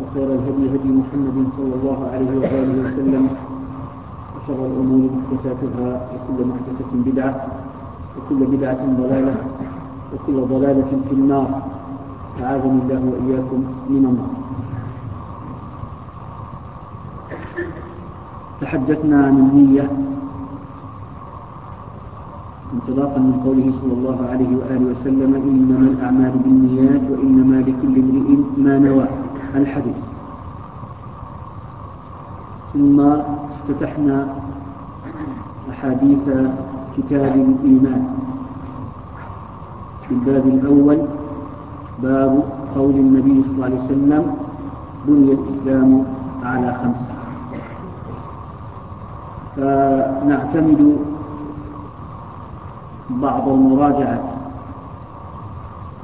وخير الهدي هدي محمد صلى الله عليه وآله وسلم وشر الأمور محدثاتها وكل محدثة بدعة وكل بدعة ضلالة وكل ضلالة في النار. أعاذني الله وإياكم من النار. تحدثنا عن النية انطلاقا من قوله صلى الله عليه وآله وسلم إنما الأعمال بالنيات وإنما لكل امرئ ما نوى. الحديث. ثم افتتحنا أحاديث كتاب الإيمان. في الباب الأول باب قول النبي صلى الله عليه وسلم بني الإسلام على خمس. فنعتمد بعض المراجعة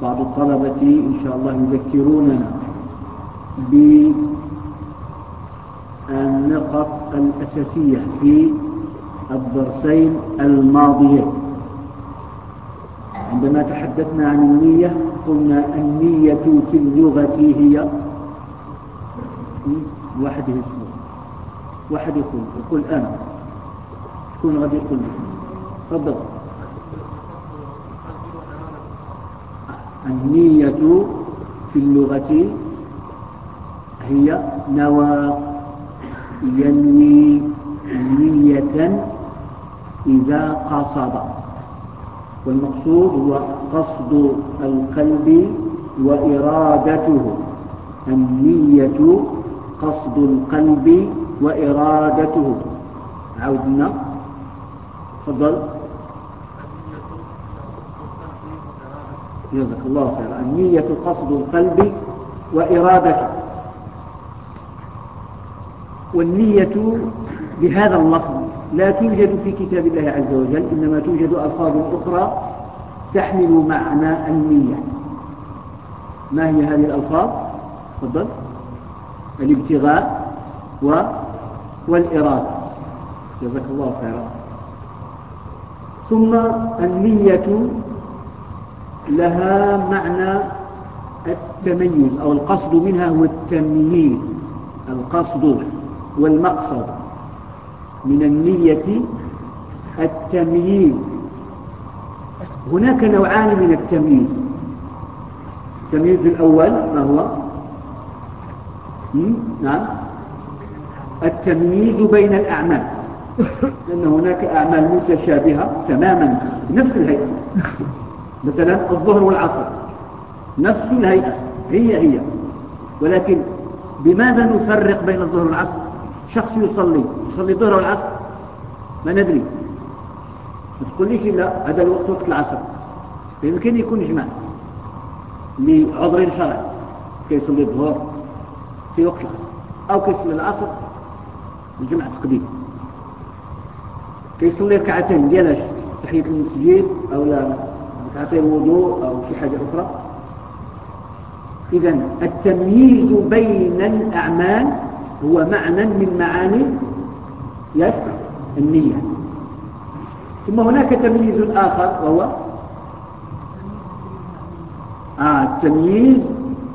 بعض الطلبة إن شاء الله يذكروننا. بالنقط الأساسية في الدرسين الماضيين. عندما تحدثنا عن النية قلنا النية في اللغة هي واحد اسمه واحد يقول يقول أنا شكون غادي يقول؟ تفضل. النية في اللغة هي نوى ينوي نية إذا قصد. والمقصود هو قصد القلب وإرادته. النية قصد القلب وإرادته. عودنا. تفضل. جزاك الله خيرا. النية قصد القلب وإرادته. والنية بهذا اللفظ لا توجد في كتاب الله عز وجل إنما توجد ألفاظ أخرى تحمل معنى النية. ما هي هذه الألفاظ؟ تفضل. الابتغاء و... والإرادة. جزاك الله خيرا. ثم النية لها معنى التميز أو القصد منها هو التمييز. القصد. والمقصد من النية التمييز. هناك نوعان من التمييز. التمييز الأول ما هو؟ نعم. التمييز بين الأعمال. لأن هناك أعمال متشابهة تماما نفس الهيئة. مثلا الظهر والعصر. نفس الهيئة هي هي. ولكن بماذا نفرق بين الظهر والعصر؟ شخص يصلي يصلي الظهر والعصر؟ ما ندري. ما تقوليش لا هذا الوقت وقت العصر. يمكن يكون جمع لعذر شرعي. كيصلي الظهر في وقت العصر. أو كيصلي العصر الجمعة تقديم كيصلي ركعتين. ديالاش تحية المسجد أو لا؟ ركعتين وضوء أو شي حاجة أخرى. إذا التمييز بين الأعمال هو معنى من معاني يس النية. ثم هناك تمييز آخر وهو آه التمييز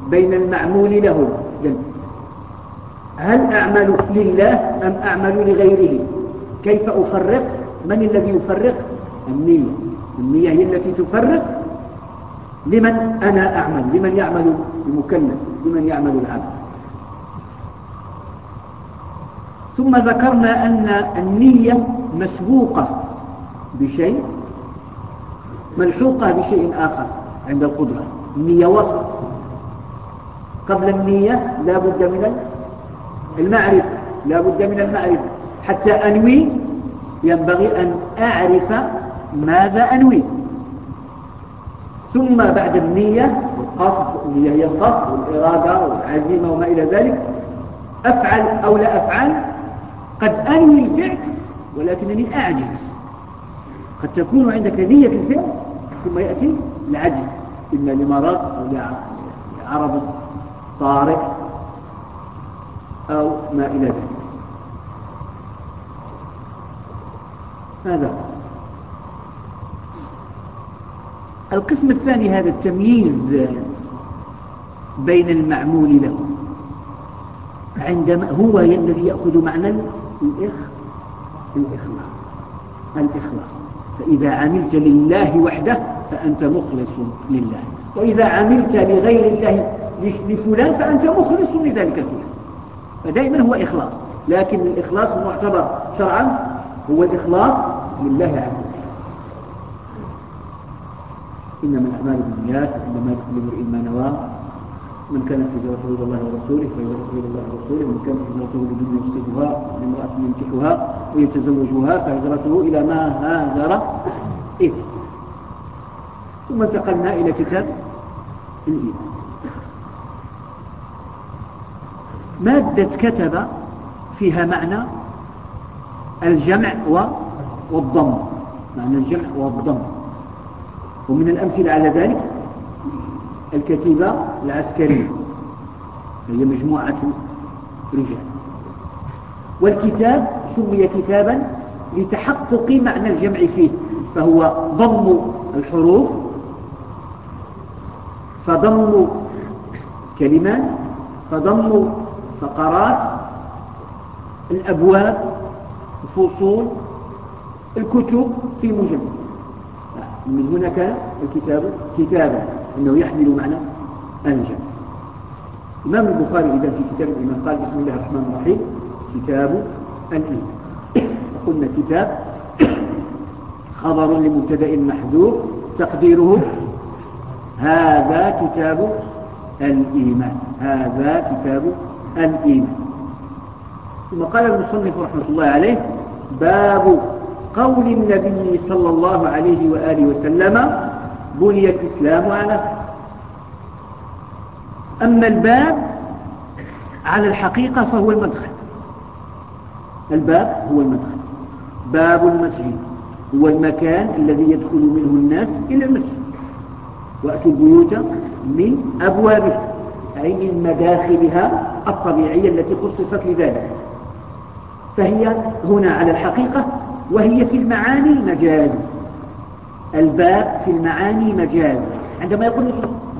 بين المعمول له هل أعمل لله أم أعمل لغيره؟ كيف أفرق؟ من الذي يفرق؟ النية. النية هي التي تفرق لمن أنا أعمل لمن يعمل المكلف لمن يعمل العبد. ثم ذكرنا أن النية مسبوقة بشيء ملحوقة بشيء آخر عند القدرة النية وسط. قبل النية لا بد من المعرفة لا بد من المعرفة. حتى أنوي ينبغي أن أعرف ماذا أنوي. ثم بعد النية القصد النية هي القصد والإرادة والعزيمة وما إلى ذلك أفعل أو لا أفعل قد أنوي الفعل ولكنني أعجز. قد تكون عندك نية الفعل ثم يأتي العجز. إما لمرض أو لعرض طارئ أو ما إلى ذلك. هذا. القسم الثاني هذا التمييز بين المعمول له. عندما هو الذي يأخذ معنى الإخ الإخلاص الإخلاص. فإذا عملت لله وحده فأنت مخلص لله. وإذا عملت لغير الله لفلان فأنت مخلص لذلك الفلان فدائما هو إخلاص. لكن الإخلاص المعتبر شرعا هو الإخلاص لله عز وجل. إنما الأعمال بالنيات إنما يكون امرئ ما نوى. من كانت هجرته إلى الله ورسوله فهجرته إلى الله ورسوله. من كانت هجرته لدنيا يصيبها لامرأة ينكحها ويتزوجها فهجرته إلى ما هاجر إيه ثم انتقلنا إلى كتاب الإيمان. مادة كتب فيها معنى الجمع والضم. معنى الجمع والضم. ومن الأمثلة على ذلك الكتيبة العسكرية هي مجموعة رجال. والكتاب سمي كتابا لتحقق معنى الجمع فيه فهو ضم الحروف فضم كلمات فضم فقرات الأبواب الفصول الكتب في مجمع من هنا كان الكتاب كتابا. أنه يحمل معنى الجمع الإمام البخاري إذا في كتاب الإيمان قال بسم الله الرحمن الرحيم كتاب الإيمان. قلنا كتاب خبر لمبتدأ محذوف تقديره هذا كتاب الإيمان. هذا كتاب الإيمان. ثم قال المصنف رحمة الله عليه باب قول النبي صلى الله عليه وآله وسلم بني الإسلام على أما الباب على الحقيقة فهو المدخل. الباب هو المدخل. باب المسجد هو المكان الذي يدخل منه الناس إلى المسجد. وأتوا البيوت من أبوابها أي من مداخلها الطبيعية التي خصصت لذلك. فهي هنا على الحقيقة وهي في المعاني مجاز. الباب في المعاني مجاز. عندما يقول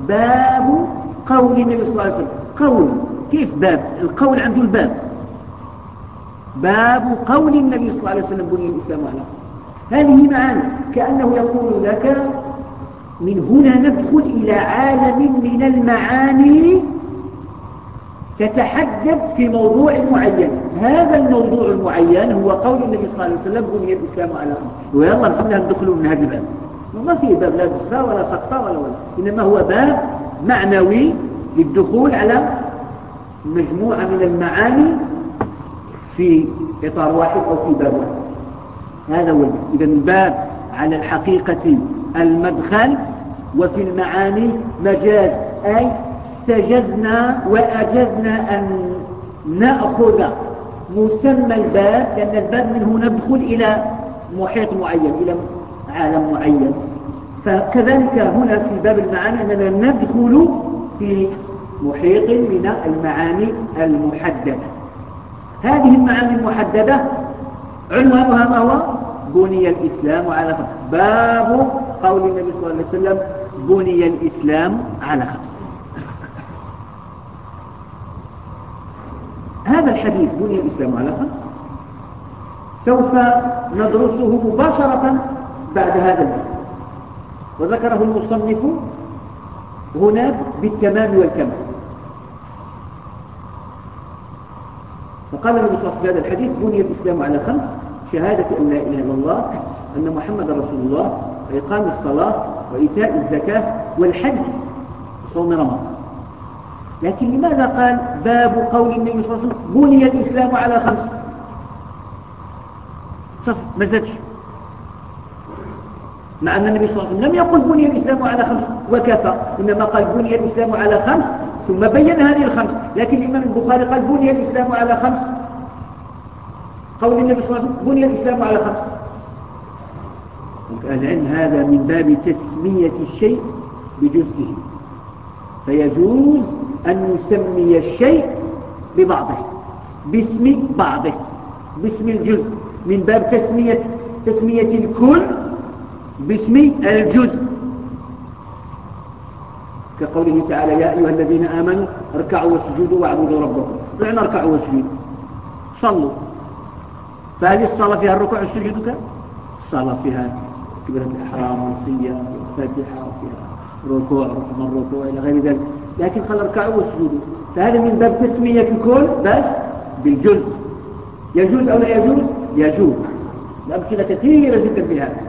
باب قول النبي صلى الله عليه وسلم. قول. كيف باب؟ القول عنده الباب. باب قول النبي صلى الله عليه وسلم بني الإسلام على. هذه معاني. كأنه يقول لك من هنا ندخل إلى عالم من المعاني تتحدث في موضوع معين. هذا الموضوع المعين هو قول النبي صلى الله عليه وسلم بني الإسلام على خمس. ويلا بسم الله ندخلوا من هذا الباب. وما فيه باب لا دسة ولا سقطة ولا ولا إنما هو باب معنوي للدخول على مجموعة من المعاني في إطار واحد أو في باب واحد. هذا هو الباب. إذا الباب على الحقيقة المدخل وفي المعاني مجاز. أي استجزنا وأجزنا أن نأخذ مسمى الباب لأن الباب منه ندخل إلى محيط معين إلى عالم معين. فكذلك هنا في باب المعاني أننا ندخل في محيط من المعاني المحددة. هذه المعاني المحددة عنوانها ما هو؟ بني الإسلام على خمس. باب قول النبي صلى الله عليه وسلم بني الإسلام على خمس. هذا الحديث بني الإسلام على خمس سوف ندرسه مباشرة بعد هذا الباب وذكره المصنف هناك بالتمام والكمال. فقال النبي صلى الله عليه وسلم في هذا الحديث بني الإسلام على خمس شهادة أن لا إله إلا الله أن محمد رسول الله وإقام الصلاة وإيتاء الزكاة والحج وصوم رمضان. لكن لماذا قال باب قول النبي صلى الله عليه وسلم بني الإسلام على خمس؟ صف ما زادش. مع أن النبي صلى الله عليه وسلم لم يقل بني الإسلام على خمس وكفى. إنما قال بني الإسلام على خمس ثم بين هذه الخمس. لكن الإمام البخاري قال بني الإسلام على خمس. قول النبي صلى الله عليه وسلم بني الإسلام على خمس. العلم هذا من باب تسمية الشيء بجزئه. فيجوز أن نسمي الشيء ببعضه. باسم بعضه. باسم الجزء. من باب تسمية تسمية الكل باسم الجزء. كقوله تعالى يا أيها الذين آمنوا اركعوا واسجدوا واعبدوا ربكم. معنى اركعوا واسجدوا. صلوا. فهل الصلاة فيها الركوع والسجود الصلاة فيها كبيرة الإحرام والصيام والفاتحة وفيها ركوع رفع الركوع إلى غير ذلك. لكن خل اركعوا واسجدوا. فهذا من باب تسمية الكل بس بالجزء. يجوز أو لا يجوز؟ يجوز. الأمثلة كثيرة جدا في هذا.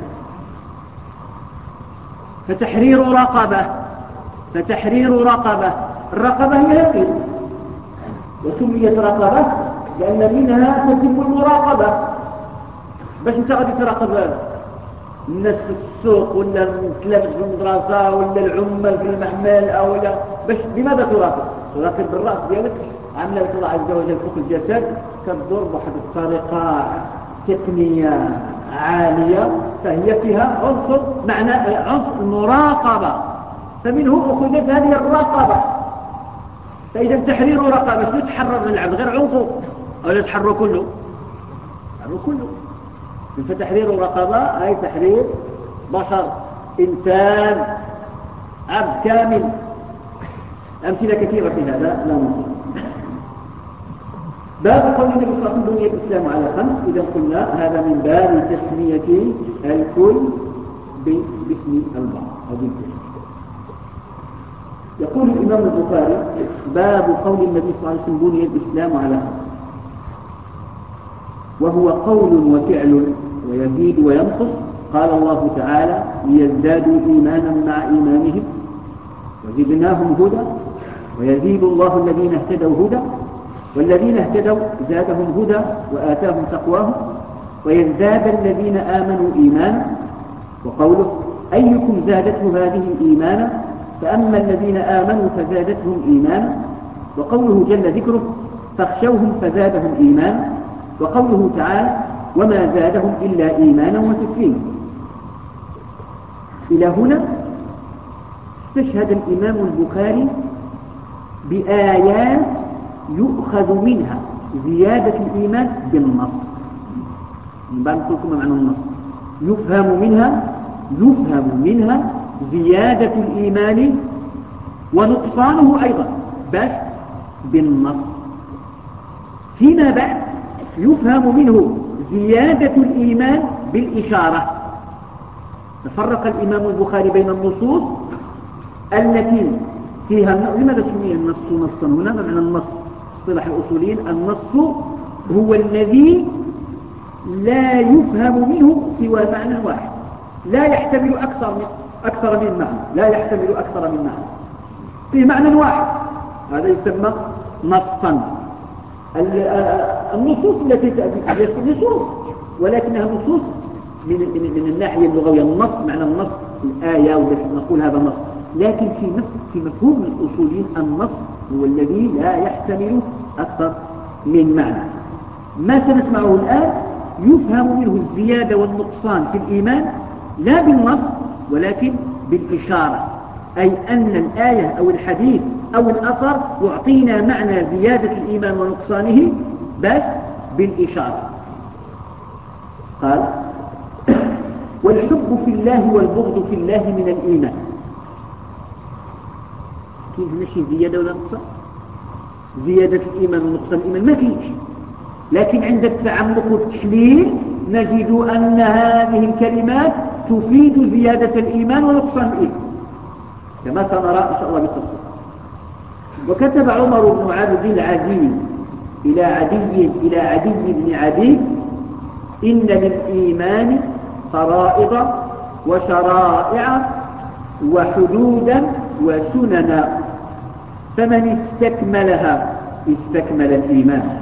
فتحرير رقبة. فتحرير رقبة. الرقبة هي هذه. وسميت رقبة لأن منها تتم المراقبة. باش انت غادي تراقب الناس في السوق ولا التلاميذ في المدرسة ولا العمال في المعمل أو لا. باش لماذا تراقب؟ تراقب بالرأس ديالك. عاملة لك الله عز وجل فوق الجسد. كتدور بواحد الطريقة تقنية عالية. فهي عنصر معنى عنصر المراقبة. فمنه أخذت هذه الرقبة. فإذا تحرير رقبة شنو تحرر من العبد غير عنقه أو لا تحرر كله؟ تحرر كله. فتحرير رقبة أي تحرير بشر إنسان عبد كامل. أمثلة كثيرة في هذا لا نقول باب قول النبي صلى الله عليه وسلم بني الإسلام على خمس. إذا قلنا هذا من باب تسمية الكل باسم البعض أو بالكل يقول الإمام البخاري باب قول النبي صلى الله عليه وسلم بني الإسلام على خمس. وهو قول وفعل ويزيد وينقص. قال الله تعالى ليزدادوا إيمانا مع إيمانهم. وزدناهم هدى. ويزيد الله الذين اهتدوا هدى. والذين اهتدوا زادهم هدى وآتاهم تقواهم ويزداد الذين آمنوا إيمانا وقوله أيكم زادته هذه إيمانا فأما الذين آمنوا فزادتهم إيمانا وقوله جل ذكره فاخشوهم فزادهم إيمانا وقوله تعالى وما زادهم إلا إيمانا وتسليما إلى هنا استشهد الإمام البخاري بآيات يؤخذ منها زيادة الإيمان بالنص. بعد لكم معنى النص؟ يفهم منها يفهم منها زيادة الإيمان ونقصانه أيضا بس بالنص. فيما بعد يفهم منه زيادة الإيمان بالإشارة. تفرق الإمام البخاري بين النصوص التي فيها لماذا سمي النص نصا؟ هنا معنى النص. اصطلاح الأصوليين النص هو الذي لا يفهم منه سوى معنى واحد. لا يحتمل أكثر من أكثر من معنى. لا يحتمل أكثر من معنى. فيه معنى واحد. هذا يسمى نصا. النصوص التي تأتي نصوص ولكنها نصوص من, من, الناحية اللغوية. النص معنى النص الآية والتي نقول هذا نص. لكن في في مفهوم الأصوليين النص هو الذي لا يحتمل أكثر من معنى. ما سنسمعه الآن؟ يفهم منه الزيادة والنقصان في الإيمان لا بالنص ولكن بالإشارة. أي أن الآية أو الحديث أو الأثر يعطينا معنى زيادة الإيمان ونقصانه بس بالإشارة. قال والحب في الله والبغض في الله من الإيمان. كيف ماشي زيادة ولا نقصان؟ زيادة الإيمان ونقصان الإيمان ما كيش لكن عند التعمق والتحليل نجد أن هذه الكلمات تفيد زيادة الإيمان ونقصان الإيمان. كما سنرى إن شاء الله بالتفصيل. وكتب عمر بن عبد العزيز إلى عدي إلى عدي بن عدي إن للإيمان فرائض وشرائع وحدودا وسننا. فمن استكملها استكمل الإيمان.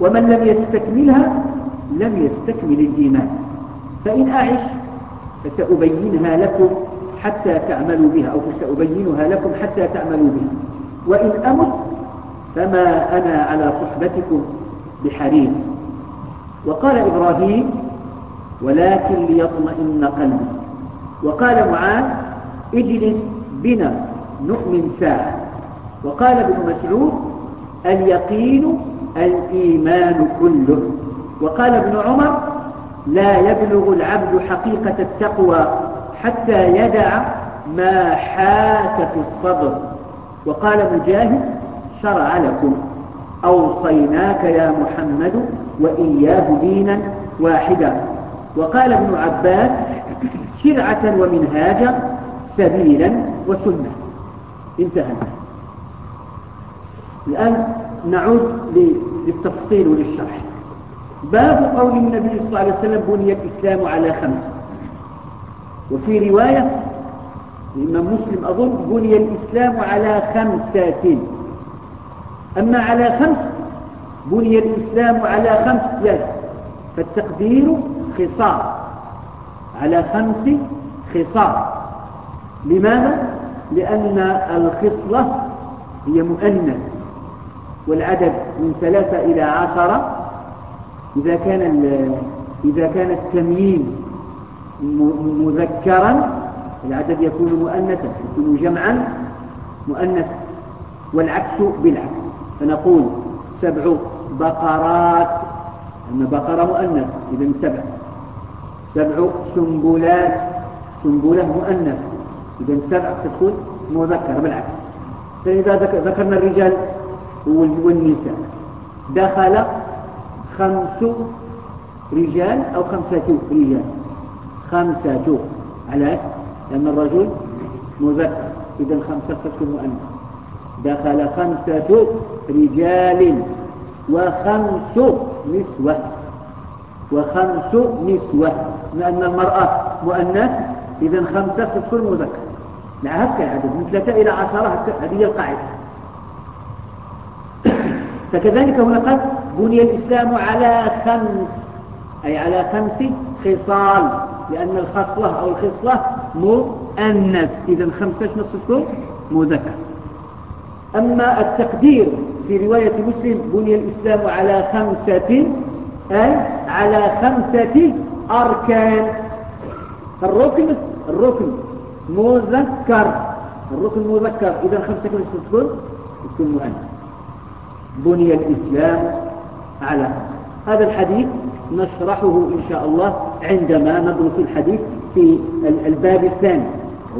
ومن لم يستكملها لم يستكمل الإيمان. فإن أعش فسأبينها لكم حتى تعملوا بها أو فسأبينها لكم حتى تعملوا بها. وإن أمت فما أنا على صحبتكم بحريص. وقال إبراهيم ولكن ليطمئن قلبي. وقال معاذ اجلس بنا نؤمن ساعة. وقال ابن مسعود اليقين الإيمان كله. وقال ابن عمر لا يبلغ العبد حقيقة التقوى حتى يدع ما حاك في الصدر. وقال مجاهد شرع لكم. أوصيناك يا محمد وإياه دينا واحدا. وقال ابن عباس شرعة ومنهاجا سبيلا وسنة. انتهى. الآن نعود للتفصيل وللشرح. باب قول النبي صلى الله عليه وسلم بني الإسلام على خمس. وفي رواية الإمام مسلم أظن بني الإسلام على خمسات أما على خمس بني الإسلام على خمس يد فالتقدير خصار على خمس خصار لماذا؟ لأن الخصلة هي مؤنث. والعدد من ثلاثة إلى عشرة. إذا كان إذا كان التمييز مذكرا العدد يكون مؤنثا يكون جمعا مؤنث والعكس بالعكس. فنقول سبع بقرات. أن بقرة مؤنث إذا سبع. سبع سنبلات. سنبلة مؤنث إذا سبع ستكون مذكر بالعكس. فإذا ذكرنا الرجال والنساء. دخل خمس رجال أو خمسة رجال. خمسة علاش؟ لأن الرجل مذكر. إذا خمسة ستكون مؤنث. دخل خمسة رجال وخمس نسوة. وخمس نسوة. لأن المرأة مؤنث إذا خمسة ستكون مذكر. لا هكا العدد من ثلاثة إلى عشرة هذه هي القاعدة. فكذلك هنا قال بني الإسلام على خمس أي على خمس خصال لأن الخصلة أو الخصلة مؤنث. إذا خمسة شنو تكون مذكر. أما التقدير في رواية مسلم بني الإسلام على خمسة أي على خمسة أركان. الركن الركن مذكر. الركن مذكر. إذا خمسة كم تكون تكون مؤنث. بني الإسلام على هذا الحديث نشرحه إن شاء الله عندما ندرس الحديث في الباب الثاني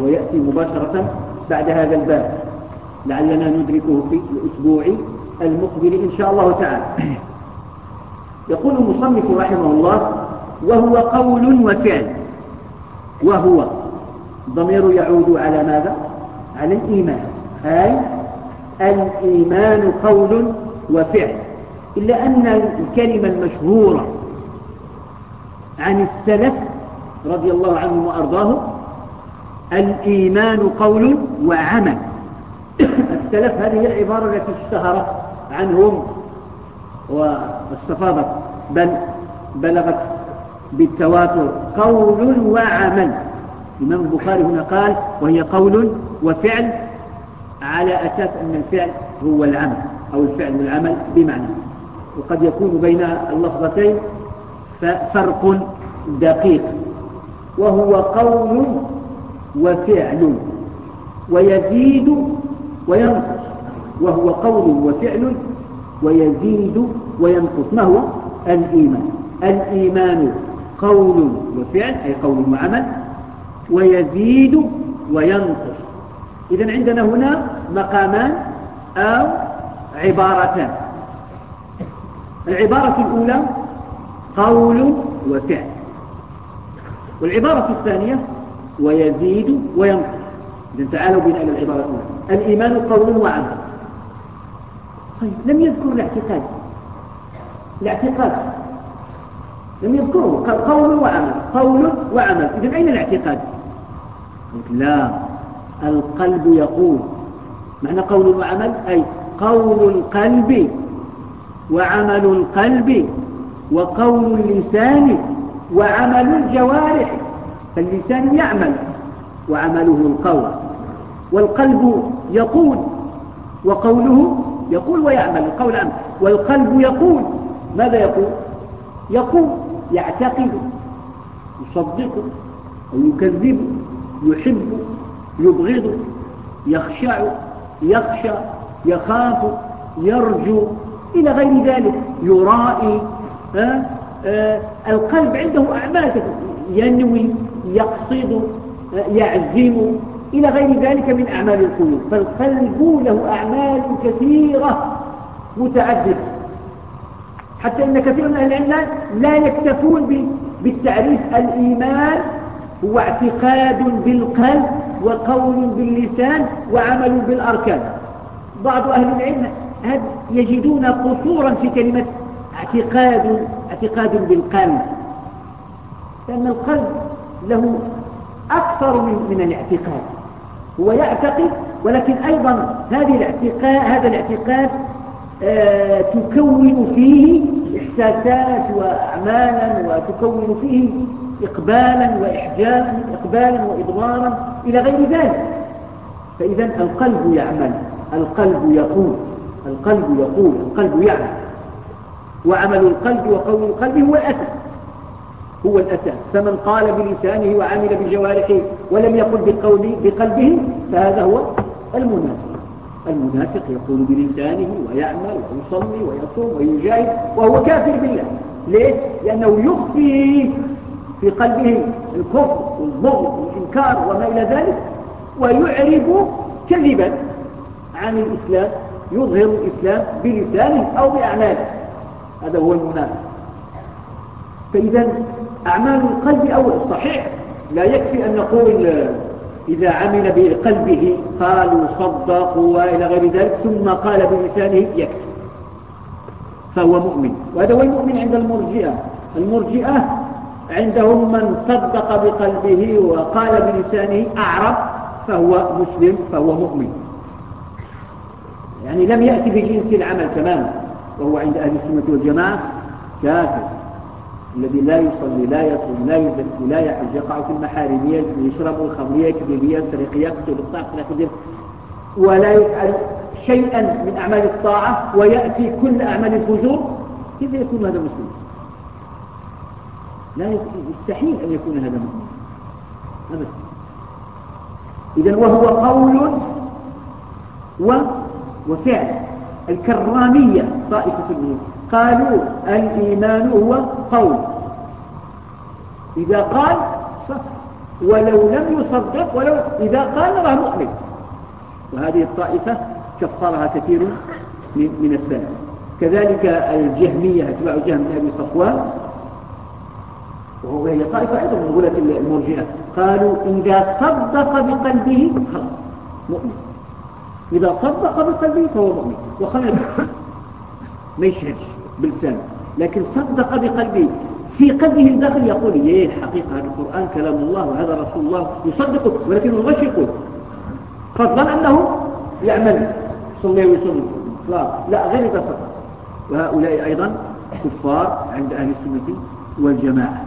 هو يأتي مباشرة بعد هذا الباب. لعلنا ندركه في الأسبوع المقبل إن شاء الله تعالى. يقول المصنف رحمه الله وهو قول وفعل. وهو ضمير يعود على ماذا؟ على الإيمان. أي الإيمان قول وفعل إلا أن الكلمة المشهورة عن السلف رضي الله عنهم وأرضاهم الإيمان قول وعمل. السلف هذه العبارة التي اشتهرت عنهم واستفاضت بل بلغت بالتواتر. قول وعمل. الإمام البخاري هنا قال وهي قول وفعل على أساس أن الفعل هو العمل. أو الفعل والعمل بمعنى. وقد يكون بين اللفظتين فرق دقيق. وهو قول وفعل ويزيد وينقص. وهو قول وفعل ويزيد وينقص. ما هو؟ الإيمان. الإيمان قول وفعل أي قول وعمل ويزيد وينقص. إذا عندنا هنا مقامان أو عبارتان العبارة الأولى قول وفعل. والعبارة الثانية ويزيد وينقص. إذن تعالوا بنا إلى العبارة الأولى. الإيمان قول وعمل. طيب لم يذكر الاعتقاد. الاعتقاد. لم يذكره. قال قول وعمل. قول وعمل. إذن أين الاعتقاد؟ لا. القلب يقول. معنى قول وعمل أي قول القلب وعمل القلب وقول اللسان وعمل الجوارح فاللسان يعمل وعمله القول. والقلب يقول وقوله يقول ويعمل القول عمل والقلب يقول ماذا يقول؟ يقول يعتقد يصدق ويكذب يحب يبغض يخشع يخشى. يخاف يرجو إلى غير ذلك يرائي آه آه القلب عنده أعمال ينوي يقصد يعزم إلى غير ذلك من أعمال القلوب. فالقلب له أعمال كثيرة متعددة. حتى إن كثير من أهل العلم لا يكتفون بالتعريف. الإيمان هو اعتقاد بالقلب وقول باللسان وعمل بالأركان. بعض أهل العلم يجدون قصورا في كلمة اعتقاد اعتقاد بالقلب؟ لأن القلب له أكثر من, من الاعتقاد. هو يعتقد ولكن أيضا هذه الاعتقاد هذا الاعتقاد آه تكون فيه إحساسات وأعمالا وتكون فيه إقبالا وإحجاما إقبالا وإضرارا إلى غير ذلك. فإذا القلب يعمل. القلب يقول القلب يقول القلب يعمل. وعمل القلب وقول القلب هو الأساس. هو الأساس. فمن قال بلسانه وعمل بجوارحه ولم يقل بقوله بقلبه فهذا هو المنافق. المنافق يقول بلسانه ويعمل ويصلي ويصوم ويجاهد وهو كافر بالله. ليه؟ لأنه يخفي في قلبه الكفر والبغض والإنكار وما إلى ذلك ويعرب كذبا. عن الإسلام يظهر الإسلام بلسانه أو بأعماله. هذا هو المنافق. فإذا أعمال القلب أول صحيح لا يكفي أن نقول إذا عمل بقلبه قالوا صدقوا وإلى غير ذلك ثم قال بلسانه يكفي. فهو مؤمن. وهذا هو المؤمن عند المرجئة. المرجئة عندهم من صدق بقلبه وقال بلسانه أعرب فهو مسلم فهو مؤمن. يعني لم يأتي بجنس العمل تماما وهو عند أهل السنة والجماعة كافر. الذي لا يصلي لا يصوم لا يزكي لا يحج يقع في المحارم يشرب الخمر يكذب يسرق يقتل يقتل ولا يفعل شيئا من أعمال الطاعة ويأتي كل أعمال الفجور. كيف يكون هذا مسلم؟ لا يستحيل أن يكون هذا مسلم. أبدا. إذا وهو قول و وفعل. الكرامية طائفة الملوك قالوا الإيمان هو قول. إذا قال صح. ولو لم يصدق ولو إذا قال راه مؤمن. وهذه الطائفة كفرها كثير من السلف. كذلك الجهمية اتباع جهم بن أبي صفوان. وهي طائفة أيضا من غلة المرجئة. قالوا إذا صدق بقلبه خلاص مؤمن. إذا صدق بقلبه فهو مؤمن. وخلص ما يشهدش بلسانه. لكن صدق بقلبه. في قلبه الداخل يقول إيه الحقيقة هذا القرآن كلام الله وهذا رسول الله يصدقه ولكنه مش يقول. فضلا أنه يعمل. صلي ويصلي خلاص لا غير إذا صدق. وهؤلاء أيضا كفار عند أهل السنة والجماعة.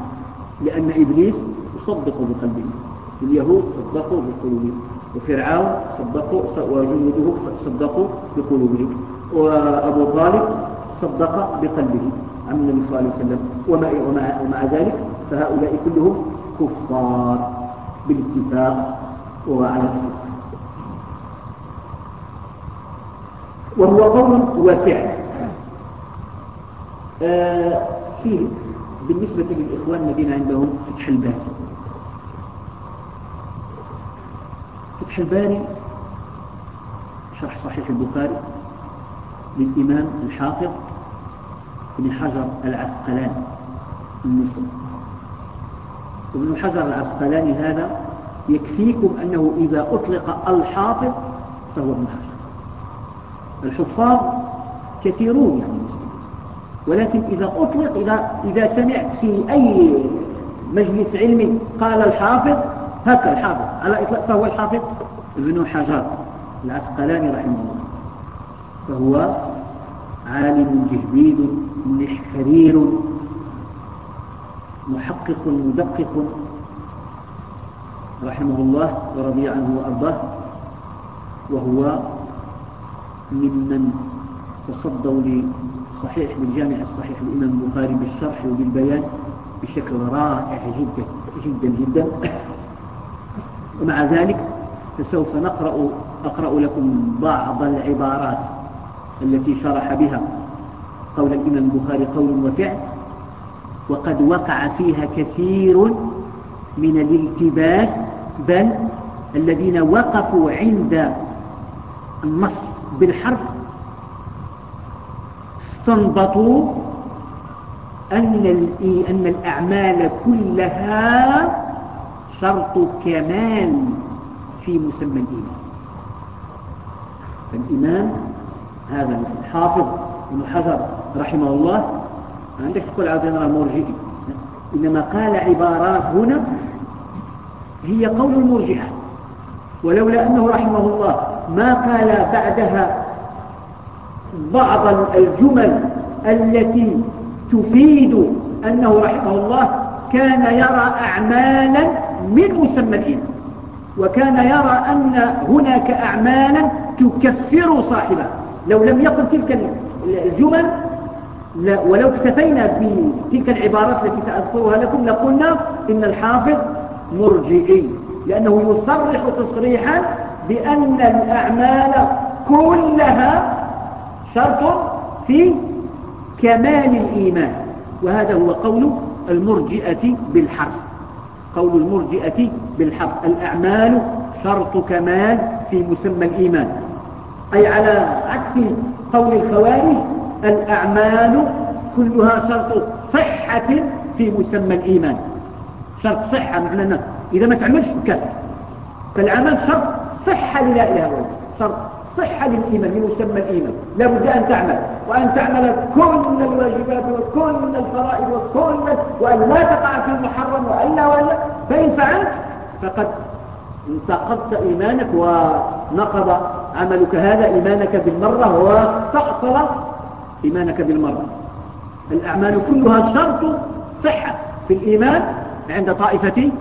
لأن إبليس يصدق بقلبه. اليهود صدقوا بقلوبهم وفرعون صدقوا وجنوده صدقوا بقلوبهم وأبو طالب صدق بقلبه عن النبي صلى الله عليه وسلم. ومع, ومع, ومع ذلك فهؤلاء كلهم كفار بالاتفاق وعلى الاتفاق وهو قول وفعل. آه فيه بالنسبة للإخوان الذين عندهم فتح الباري. فتح الباري شرح صحيح البخاري للإمام الحافظ ابن حجر العسقلاني المصري ابن حجر العسقلاني هذا يكفيكم أنه إذا أطلق الحافظ فهو ابن حجر. الحفاظ كثيرون يعني ولكن إذا أطلق إذا, إذا سمعت في أي مجلس علمي قال الحافظ هكا الحافظ على إطلاق فهو الحافظ ابن حجر العسقلاني رحمه الله فهو عالم جهبيد حرير محقق مدقق رحمه الله ورضي عنه وأرضاه وهو ممن تصدوا لصحيح للجامع الصحيح الإمام البخاري بالشرح وبالبيان بشكل رائع جدا جدا جدا. ومع ذلك فسوف نقرأ أقرأ لكم بعض العبارات التي شرح بها. قول الإمام البخاري قول وفعل. وقد وقع فيها كثير من الالتباس بل الذين وقفوا عند النص بالحرف استنبطوا أن, أن الأعمال كلها شرط كمال. في مسمى الإيمان. فالإمام هذا الحافظ ابن حجر رحمه الله عندك تقول عاوزين راه مرجئي إنما قال عبارات هنا هي قول المرجئة. ولولا أنه رحمه الله ما قال بعدها بعض الجمل التي تفيد أنه رحمه الله كان يرى أعمالا من مسمى الإيمان. وكان يرى أن هناك أعمالا تكفر صاحبها لو لم يقل تلك الجمل ولو اكتفينا بتلك العبارات التي سأذكرها لكم لقلنا إن الحافظ مرجئي لأنه يصرح تصريحا بأن الأعمال كلها شرط في كمال الإيمان. وهذا هو قول المرجئة بالحرف. قول المرجئة بالحرف. الأعمال شرط كمال في مسمى الإيمان. أي على عكس قول الخوارج الأعمال كلها شرط صحة في مسمى الإيمان. شرط صحة معنى إذا ما تعملش كفر فالعمل شرط صحة للا إله إلا الله شرط صحة للإيمان لمسمى الإيمان. لابد أن تعمل وأن تعمل كل الواجبات وكل الفرائض وكل وأن لا تقع في المحرم وألا وألا. فإن فعلت فقد انتقضت إيمانك ونقض عملك. هذا إيمانك بالمرة واستأصل إيمانك بالمرة. الأعمال كلها شرط صحة في الإيمان عند طائفة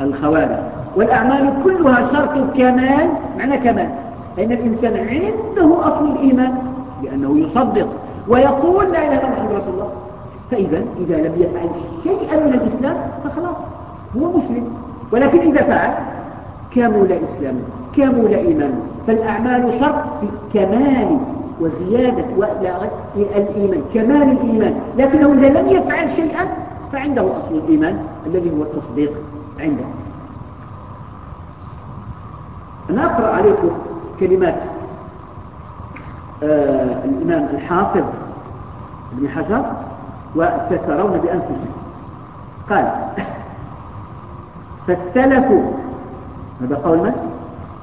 الخوارج. والأعمال كلها شرط كمال معنى كمال. أن الإنسان عنده أصل الإيمان لأنه يصدق ويقول لا إله إلا محمد رسول الله. فإذا إذا لم يفعل شيئا من الإسلام فخلاص هو مسلم. ولكن إذا فعل كمل إسلامه كمل إيمانه. فالأعمال شرط في كمال وزيادة الإيمان كمال الإيمان. لكنه إذا لم يفعل شيئا فعنده أصل الإيمان الذي هو التصديق عنده. أنا أقرأ عليكم كلمات. آه الإمام الحافظ ابن حجر وسترون بأنفسكم قال فالسلف هذا قول من؟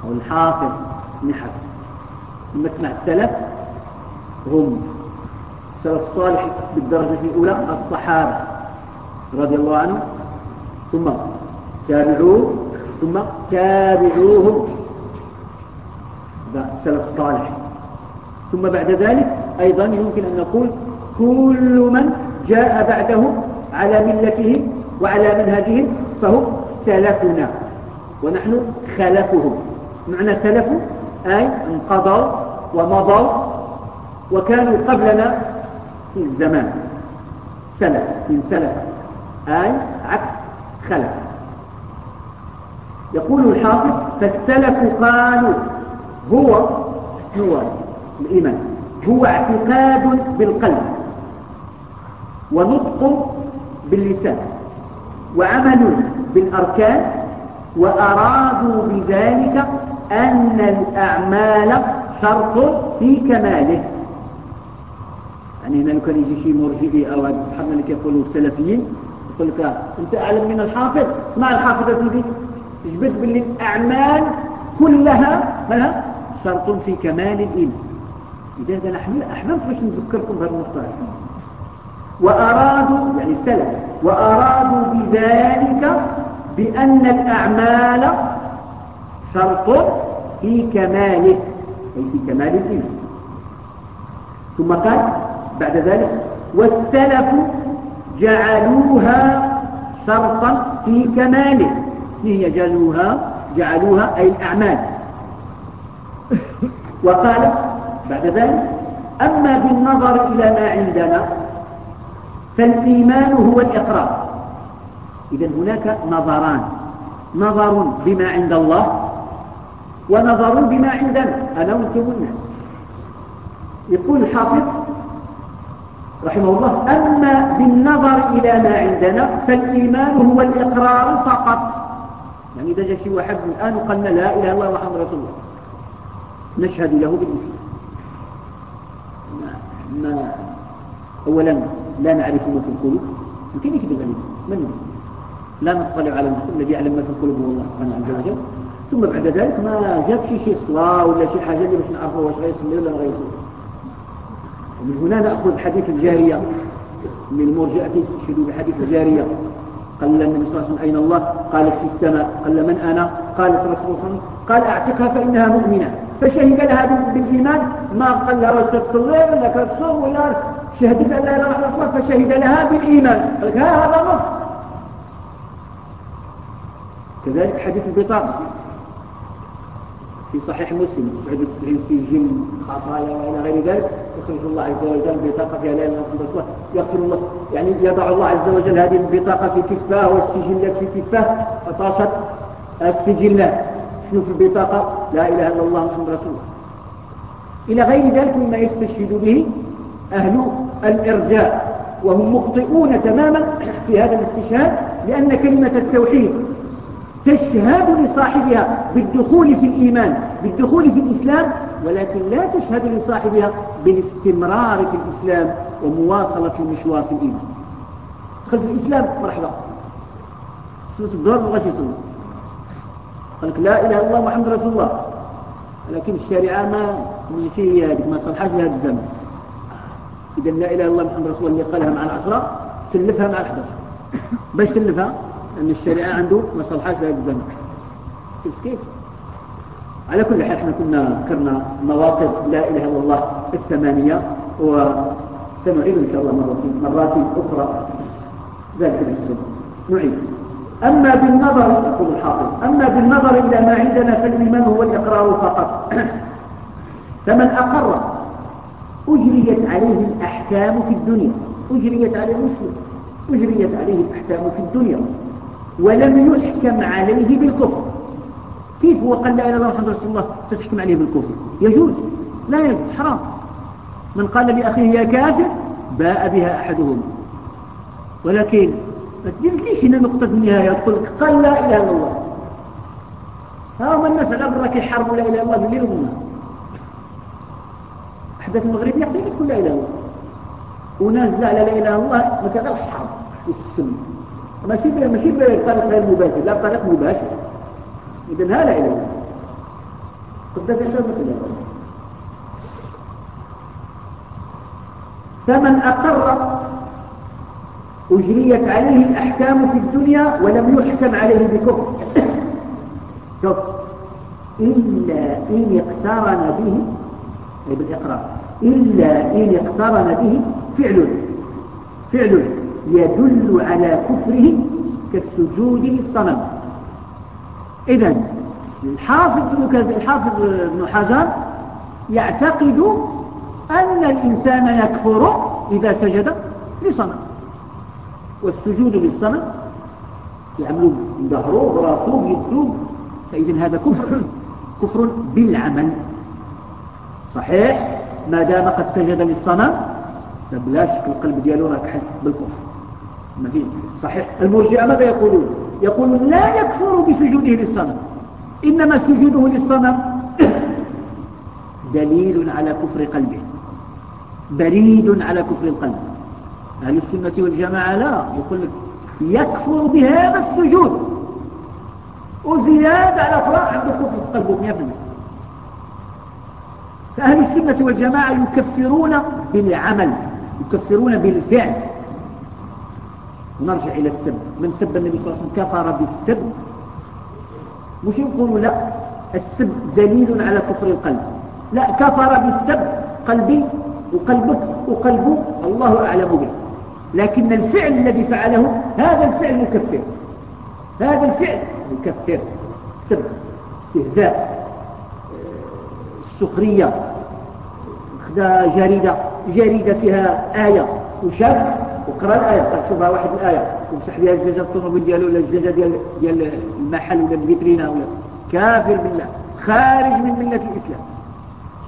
قول الحافظ ابن حجر. لما تسمع السلف هم السلف الصالح بالدرجة الأولى الصحابة رضي الله عنهم. ثم تابعوه ثم تابعوهم. السلف الصالح. ثم بعد ذلك أيضا يمكن أن نقول كل من جاء بعده على ملتهم وعلى منهجهم فهم سلفنا. ونحن خلفهم. معنى سلف أي انقضوا ومضوا وكانوا قبلنا في الزمان. سلف من سلف أي عكس خلف. يقول الحافظ فالسلف قالوا هو هو الإيمان. هو اعتقاد بالقلب ونطق باللسان وعمل بالأركان وأرادوا بذلك أن الأعمال شرط في كماله. يعني هنا لو كان يجي شي مرجئي أو أصحابنا اللي كيقولوا السلفيين يقول لك أنت أعلم من الحافظ. اسمع الحافظ يا سيدي. يجبد باللي الأعمال كلها مالها؟ شرط في كمال الإيمان. إذا أنا أحببت باش نذكركم بهذه النقطة وأرادوا يعني السلف وأرادوا بذلك بأن الأعمال شرط في كماله أي في كمال الإيمان. ثم قال بعد ذلك والسلف جعلوها شرطا في كماله. هي جعلوها جعلوها أي الأعمال. وقال بعد ذلك أما بالنظر إلى ما عندنا فالإيمان هو الإقرار. إذا هناك نظران. نظر بما عند الله ونظر بما عندنا أنا وأنتم الناس. يقول الحافظ رحمه الله أما بالنظر إلى ما عندنا فالإيمان هو الإقرار فقط. يعني إذا جاء شي واحد الآن وقال لا إله إلا الله محمد رسول الله. نشهد له بالإسلام ما أولا لا نعرف ما في القلوب. يمكن يكذب علينا. من لا نطلع على الذي يعلم ما في القلوب هو الله سبحانه وجل. ثم بعد ذلك ما جابش شي صلاة ولا شي حاجة اللي باش نعرفوا واش غيصلي ولا ما غيصلي ومن هنا نأخذ حديث الجارية. من المرجئة يستشهدوا بحديث الجارية. قال النبي صلى الله عليه وسلم أين الله؟ قالت في السماء. قال من أنا؟ قالت رسول الله صلى الله عليه وسلم قال أعتقها فإنها مؤمنة. فشهد لها بالإيمان ما قال لها واش كتصلي ولا كتصوم ولا شهدت أن لا إله إلا الله فشهد لها بالإيمان. قال هذا نص. كذلك حديث البطاقة في صحيح مسلم سعود في جن خطايا وإلى غير ذلك. يخرج الله عز وجل بطاقة فيها لا إله إلا الله يغفر الله يعني يضع الله عز وجل هذه البطاقة في كفاه والسجلات في كفاه فطاشت السجلات. شنو في البطاقة لا إله إلا الله محمد رسول الله. إلى غير ذلك مما يستشهد به أهل الإرجاء وهم مخطئون تماما في هذا الاستشهاد لأن كلمة التوحيد تشهد لصاحبها بالدخول في الإيمان بالدخول في الإسلام ولكن لا تشهد لصاحبها بالاستمرار في الإسلام ومواصلة المشوار في الإيمان. دخل في الإسلام مرحبا. سنة الدور ما غاش يصلي قال لك لا إله إلا الله محمد رسول الله. لكن الشريعة ما هذيك ما صلحاش لهذا الزمن. إذا لا إله إلا الله محمد رسول الله اللي قالها مع العشرة تلفها مع الحدث. باش تلفها؟ أن الشريعة عنده ما صلحاش لهذا الزمن. شفت كيف؟ على كل حال إحنا كنا ذكرنا مواقف لا إله إلا الله الثمانية وسنعيد إن شاء الله مرات أخرى. ذلك الزمن. نعيد. أما بالنظر يقول الحافظ أما بالنظر إلى ما عندنا فالإيمان هو الإقرار فقط؟ فمن أقر أجريت عليه الأحكام في الدنيا. أجريت عليه المسلم أجريت عليه الأحكام في الدنيا. ولم يحكم عليه بالكفر. كيف هو قال لا إله إلا الله محمد رسول الله؟ تتحكم عليه بالكفر. يجوز. لا يجوز حرام. من قال لأخيه يا كافر باء بها أحدهم. ولكن ما تجيش هنا نقطة النهاية؟ تقول لك قال لا إله إلا الله. ها هم الناس على برك يحرموا لا إله إلا الله بالليل والنهار أحداث المغرب يعطيك تقول لا إله إلا الله. وناس لا لا إله إلا الله ما كان الحرب في السن. ماشي ماشي بطريق غير مباشر. لا بطريق مباشر. إذا ها لا إله إلا الله. قد في سبب الله فمن أقر أجريت عليه الأحكام في الدنيا ولم يحكم عليه بكفر. شوف إلا إن اقترن به أي بالإقرار إلا إن اقترن به فعل فعل يدل على كفره كالسجود للصنم. إذا الحافظ الحافظ ابن حجر يعتقد أن الإنسان يكفر إذا سجد لصنم. والسجود للصنم يعملوا ظهره براسه يدوه فإذا هذا كفر كفر بالعمل. صحيح؟ ما دام قد سجد للصنم فبلا شك القلب ديالو راه كحل بالكفر. ما فيه صحيح؟ المرجئة ماذا يقولون؟ يقولون لا يكفر بسجوده للصنم إنما سجوده للصنم دليل على كفر قلبه بريد على كفر القلب. أهل السنة والجماعة لا. يقول لك يكفر بهذا السجود. وزيادة على أخرى عنده كفر في قلبه 100% فأهل السنة والجماعة يكفرون بالعمل يكفرون بالفعل. ونرجع إلى السب. من سب النبي صلى الله عليه وسلم؟ كفر بالسب. مش يقولوا لا السب دليل على كفر القلب. لا كفر بالسب قلبي وقلبك وقلبه الله أعلم به. لكن الفعل الذي فعله هذا الفعل مكفر. هذا الفعل مكفر. السب استهزاء السخرية خذا جريدة. جريدة فيها آية. وشاف وقرأ الآية. قد شوفها واحد الآية. ومسح بها الزجاجة الطنوبيل ديالو ولا الزجاجة ديال, ديال المحل ولا الفيترينا ولا. كافر بالله. خارج من ملة الإسلام.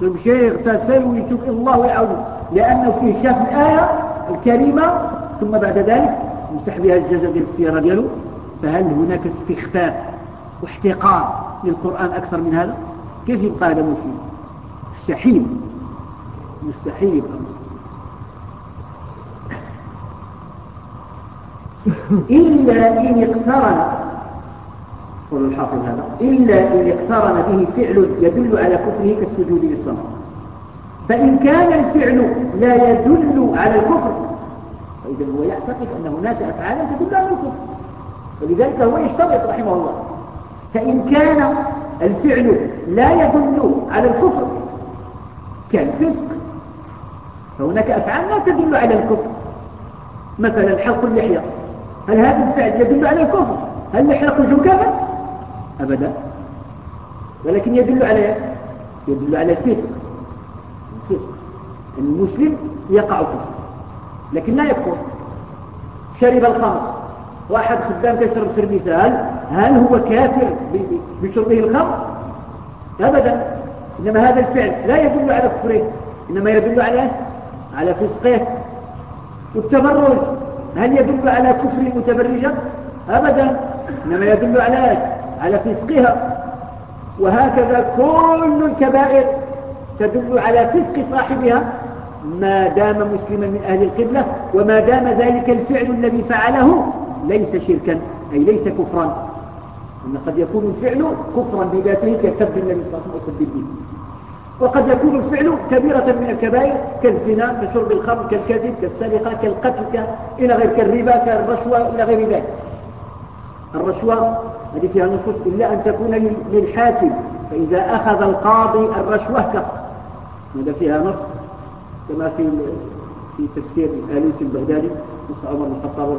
يمشي يغتسل ويتوب الله ويعود لأنه فيه شاف الآية الكريمة ثم بعد ذلك مسح بها الزجاجة ديال السيارة ديالو. فهل هناك استخفاف واحتقار للقرآن أكثر من هذا؟ كيف يبقى هذا مسلم؟ مستحيل. مستحيل يبقى مسلم. إلا إن اقترن قول الحافظ هذا إلا إن اقترن به فعل يدل على كفره كالسجود للصنم فإن كان الفعل لا يدل على الكفر فإذا هو يعتقد أن هناك أفعالا تدل على الكفر ولذلك هو يشترط رحمه الله. فإن كان الفعل لا يدل على الكفر كالفسق فهناك أفعال لا تدل على الكفر. مثلا حلق اللحية هل هذا الفعل يدل على الكفر؟ هل يحلق وجه كافر أبدا. ولكن يدل على يدل على الفسق. الفسق. المسلم يقع في الفسق لكن لا يكفر. شرب الخمر واحد خدام كيشرب سربيسة هل, هل هو كافر بشربه الخمر؟ أبدا. إنما هذا الفعل لا يدل على كفره إنما يدل على على فسقه. والتبرج هل يدل على كفر المتبرجة؟ أبدا. إنما يدل على على فسقها. وهكذا كل الكبائر. تدل على فسق صاحبها ما دام مسلما من أهل القبلة وما دام ذلك الفعل الذي فعله ليس شركا أي ليس كفرا. أن قد يكون الفعل كفرا بذاته كسب النبي صلى الله عليه وسلم وقد يكون الفعل كبيرة من الكبائر كالزنا كشرب الخمر كالكذب كالسرقة كالقتل إلى غير كالربا كالرشوة إلى غير ذلك. الرشوة هذه فيها نصوص إلا أن تكون للحاكم فإذا أخذ القاضي الرشوة هذا فيها نص كما في في تفسير الآلوسي البغدادي نص عمر بن الخطاب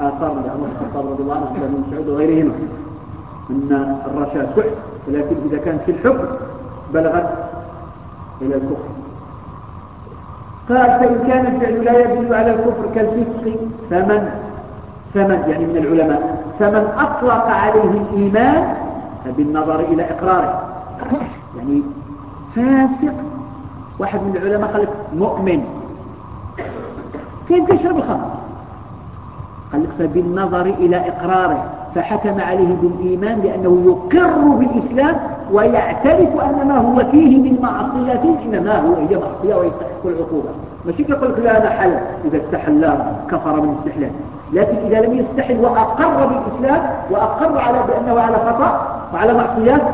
آثار عمر بن الخطاب رضي الله عنه عن بن مسعود وغيرهما أن الرشا سحت ولكن إذا كانت في الحكم بلغت إلى الكفر. قال فإن كان الفعل لا يدل على الكفر كالفسق فمن؟ فمن؟ يعني من العلماء. فمن أطلق عليه الإيمان بالنظر إلى إقراره. يعني فاسق واحد من العلماء قال لك مؤمن. كيف يشرب الخمر؟ قال لك فبالنظر إلى إقراره فحكم عليه بالإيمان لأنه يقر بالإسلام ويعترف أن ما هو فيه من معصية إنما هو هي معصية ويستحق العقوبة. ماشي يقول لك لا أنا حل إذا استحل كفر بالاستحلال لكن إذا لم يستحل وأقر بالإسلام وأقر على بأنه على خطأ وعلى معصية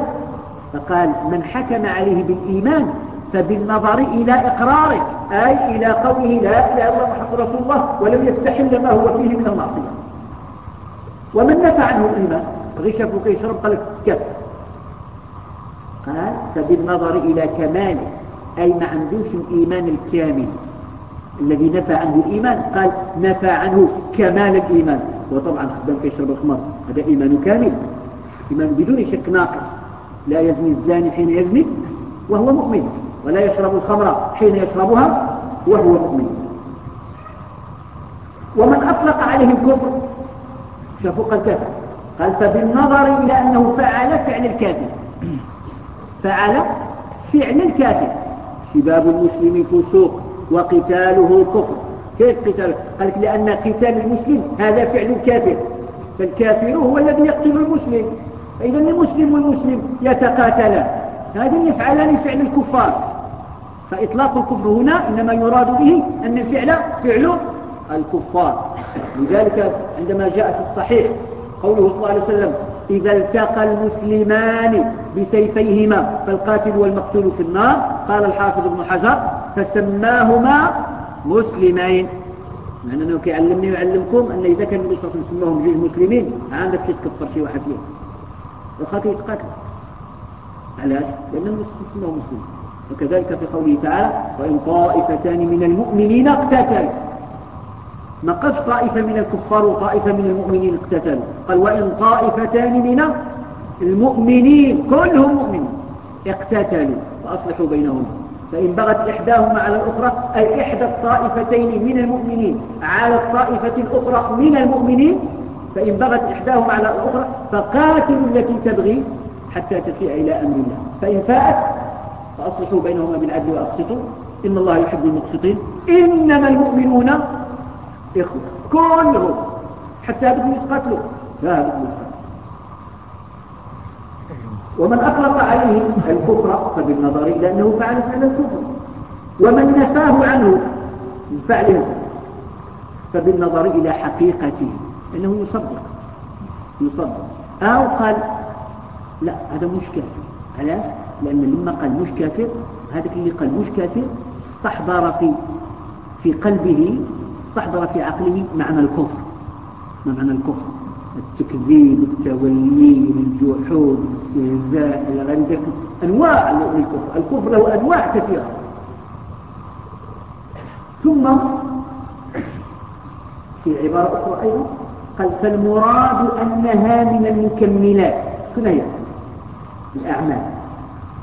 فقال من حكم عليه بالإيمان فبالنظر إلى إقراره أي إلى قوله لا إله إلا الله محمد رسول الله ولم يستحل ما هو فيه من المعصية. ومن نفى عنه الإيمان؟ غشف كيشرب قال كفر قال فبالنظر إلى كماله أي ما عندوش الإيمان الكامل الذي نفى عنه الإيمان. قال نفى عنه كمال الإيمان. وطبعا خدام كيشرب الخمر هذا إيمان كامل إيمان بدون شك ناقص لا يزني الزاني حين يزني وهو مؤمن. ولا يشرب الخمر حين يشربها وهو مؤمن. ومن أطلق عليه الكفر شافوق الكافر قال فبالنظر إلى أنه فعل فعل الكافر فعل فعل الكافر شباب المسلم فسوق وقتاله كفر كيف قتاله قال لأن قتال المسلم هذا فعل الكافر. فالكافر هو الذي يقتل المسلم. إذا المسلم والمسلم يتقاتلان. هذين يفعلان فعل الكفار. فإطلاق الكفر هنا إنما يراد به أن الفعل فعل الكفار. لذلك عندما جاء في الصحيح قوله صلى الله عليه وسلم إذا التقى المسلمان بسيفيهما فالقاتل والمقتول في النار. قال الحافظ ابن حجر فسماهما مسلمين. مع أنه كيعلمني ويعلمكم أن إذا كان النبي صلى الله عليه وسلم سماهم جوج مسلمين عندك شي تكفر شي واحد فيهم. وخا كيتقاتل علاش؟ لأن النبي صلى الله عليه وسلم سماهم مسلمين. وكذلك في قوله تعالى وإن طائفتان من المؤمنين اقتتلوا. قالش طائفة من الكفار وطائفة من المؤمنين اقتتلوا. قال وإن طائفتان من المؤمنين كلهم مؤمنين اقتتلوا فأصلحوا بينهم. فإن بغت إحداهما على الأخرى أي إحدى الطائفتين من المؤمنين على الطائفة الأخرى من المؤمنين فإن بغت إحداهما على الأخرى فقاتلوا التي تبغي حتى تفيء إلى أمر الله. فإن فاءت فأصلحوا بينهما بالعدل وأقسطوا. إن الله يحب المقسطين. إنما المؤمنون إخوة. كلهم. حتى بدهم يتقاتلوا. لا بدهم يتقاتلوا. ومن أطلق عليه الكفر فبالنظر إلى أنه فعل فعل الكفر. ومن نفاه عنه من فعله فبالنظر إلى حقيقته. أنه يصدق. يصدق. أو قال لا هذا مش كافر علاش؟ لأن لما قال مش كافر هذا اللي قال مش كافر استحضر في في قلبه استحضر في عقله معنى الكفر. ما معنى الكفر؟ التكذيب التولي الجحود الاستهزاء إلى غير ذلك. أنواع للكفر. الكفر له أنواع كثيرة. ثم في عبارة أخرى أيضا قال فالمراد أنها من المكملات. شنو هي؟ الأعمال.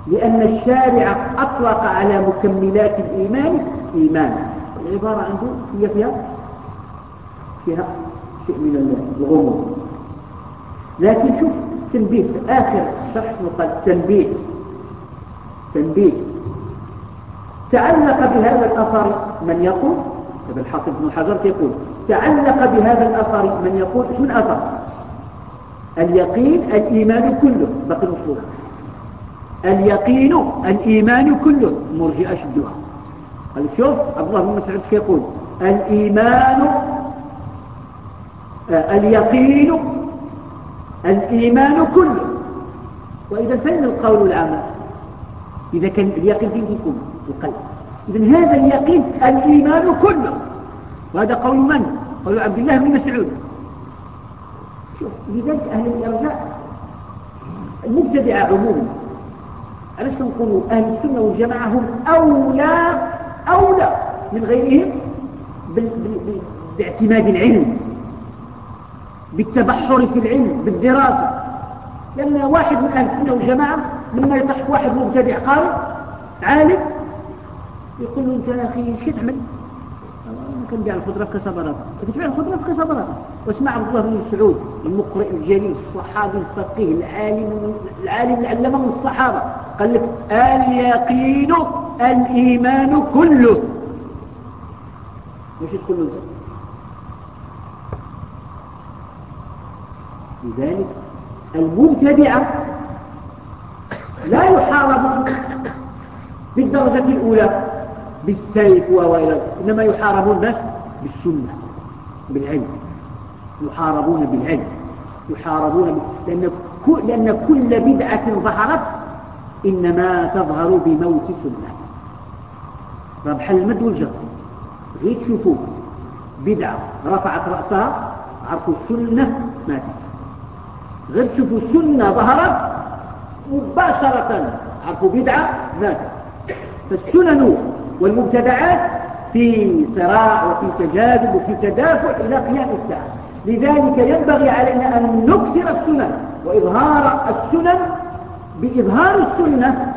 لأن الشارع أطلق على مكملات الإيمان إيمان. العبارة عنده هي فيها؟ فيها شيء من الغموض. لكن شوف تنبيه. في آخر الشرح قال تنبيه. تنبيه. تعلق بهذا الأثر من يقول؟ ابن الحافظ بن حجر يقول؟ تعلق بهذا الأثر من يقول؟ شو الأثر اليقين الإيمان كله. بقي المفروض اليقين الإيمان كله. مرجئة شدوها قال لك شوف عبد الله بن مسعود كيقول الإيمان آه، اليقين الإيمان كله. وإذا فين القول والعمل إذا كان اليقين فين يكون؟ القلب. إذا هذا اليقين الإيمان كله. وهذا قول من؟ قول عبد الله بن مسعود. شوف لذلك أهل الإرجاء المبتدعة عموما علاش نقولوا أهل السنة والجماعة هم أولى أولى من غيرهم؟ باعتماد العلم بالتبحر في العلم بالدراسة. لأن واحد من أهل السنة والجماعة لما يطح واحد مبتدع قارئ عالم يقول له أنت يا أخي إيش كتعمل؟ كنبيع الخضرة في كسبراتا كتبيع الخضرة في كسبراتا واسمع عبد الله بن مسعود المقرئ الجليل الصحابي الفقيه العالم العالم العلمة من الصحابة. قال لك اليقين الإيمان كله. مش كله أنت؟ لذلك المبتدعة لا يحارب بالدرجة الأولى. بالسيف وإلى إنما يحاربون بس بالسنة بالعلم. يحاربون بالعلم. يحاربون. لأن, كل... لأن كل بدعة ظهرت إنما تظهر بموت سنة. ربح المد والجزر غير تشوفوا بدعة رفعت رأسها عرفوا السنة ماتت. غير تشوفوا السنة ظهرت مباشرة عرفوا بدعة ماتت. فالسنن والمبتدعات في صراع وفي تجاذب وفي تدافع إلى قيام الساعة. لذلك ينبغي علينا أن نكثر السنن وإظهار السنن بإظهار السنة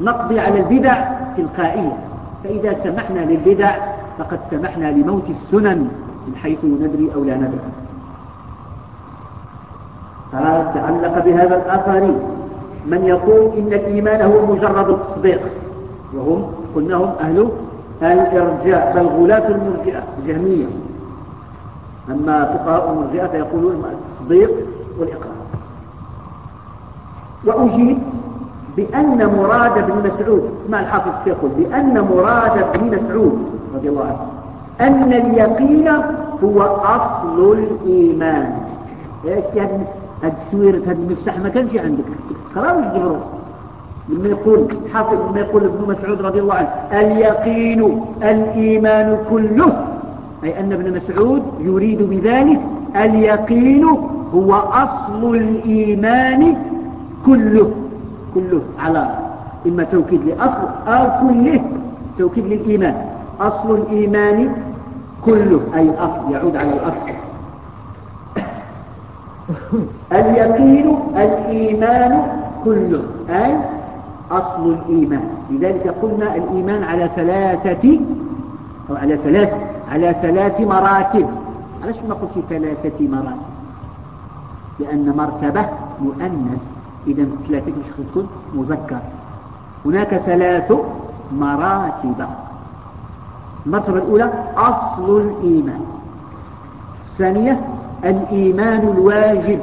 نقضي على البدع تلقائيا. فإذا سمحنا للبدع فقد سمحنا لموت السنن من حيث ندري أو لا ندري. قال تعلق بهذا الآخر من يقول إن الإيمان هو مجرد التصديق وهم قلنا هم أهل الإرجاء بل غلاة المرجئة الجهمية أما فقهاء المرجئة فيقولون التصديق والإقرار. وأجيب بأن مراد بن مسعود اسمع الحافظ يقول بأن مراد بن مسعود رضي الله عنه أن اليقين هو أصل الإيمان. إيش هذه السويرة هذه المفتاح ما كانش عندك؟ قرأوا وش جبروا لما يقول حافظ لما يقول ابن مسعود رضي الله عنه اليقين الإيمان كله. أي أن ابن مسعود يريد بذلك اليقين هو أصل الإيمان كله كله على إما توكيد لأصل أو كله توكيد للإيمان. أصل الإيمان كله أي الأصل يعود على الأصل. اليقين الإيمان كله. أي أصل الإيمان. لذلك قلنا الإيمان على ثلاثة أو على ثلاث على ثلاث مراتب. علاش ما قلت ثلاثة مراتب؟ لأن مرتبة مؤنث. إذا ثلاثة مش تكون مذكر. هناك ثلاث مراتب. المرتبة الأولى أصل الإيمان. الثانية الإيمان الواجب.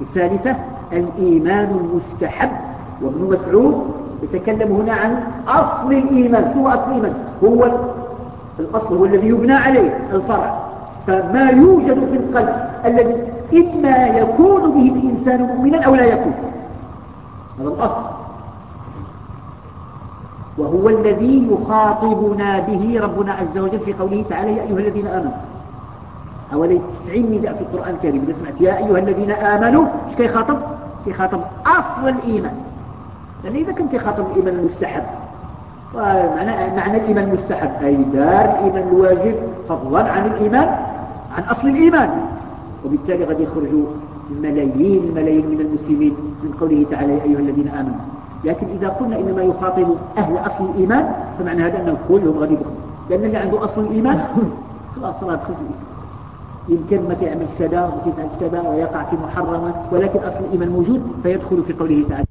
الثالثة الإيمان المستحب. وابن مسعود يتكلم هنا عن أصل الإيمان. شو أصل الإيمان؟ هو الأصل هو الذي يبنى عليه الفرع. فما يوجد في القلب الذي إما يكون به الإنسان مؤمنا أو لا يكون. هذا الأصل. وهو الذي يخاطبنا به ربنا عز وجل في قوله تعالى يا أيها الذين آمنوا. حوالي تسعين نداء في القرآن الكريم. إذا سمعت يا أيها الذين آمنوا. إيش كيخاطب كيخاطب أصل الإيمان. لأن إذا كان كيخاطب الإيمان المستحب معنى, معنى الإيمان المستحب أي دار الإيمان الواجب فضلا عن الإيمان عن أصل الإيمان. وبالتالي قد يخرجوا ملايين الملايين من المسلمين من قوله تعالى يا أيها الذين آمنوا. لكن إذا قلنا إنما يخاطب أهل أصل الإيمان فمعنى هذا أنهم كلهم غادي يدخلوا. لأن اللي عنده أصل الإيمان خلاص صلاة دخل في الإسلام. يمكن ما تعملش كذا وما تفعلش كذا ويقع في محرمات ولكن أصل الإيمان موجود فيدخل في قوله تعالى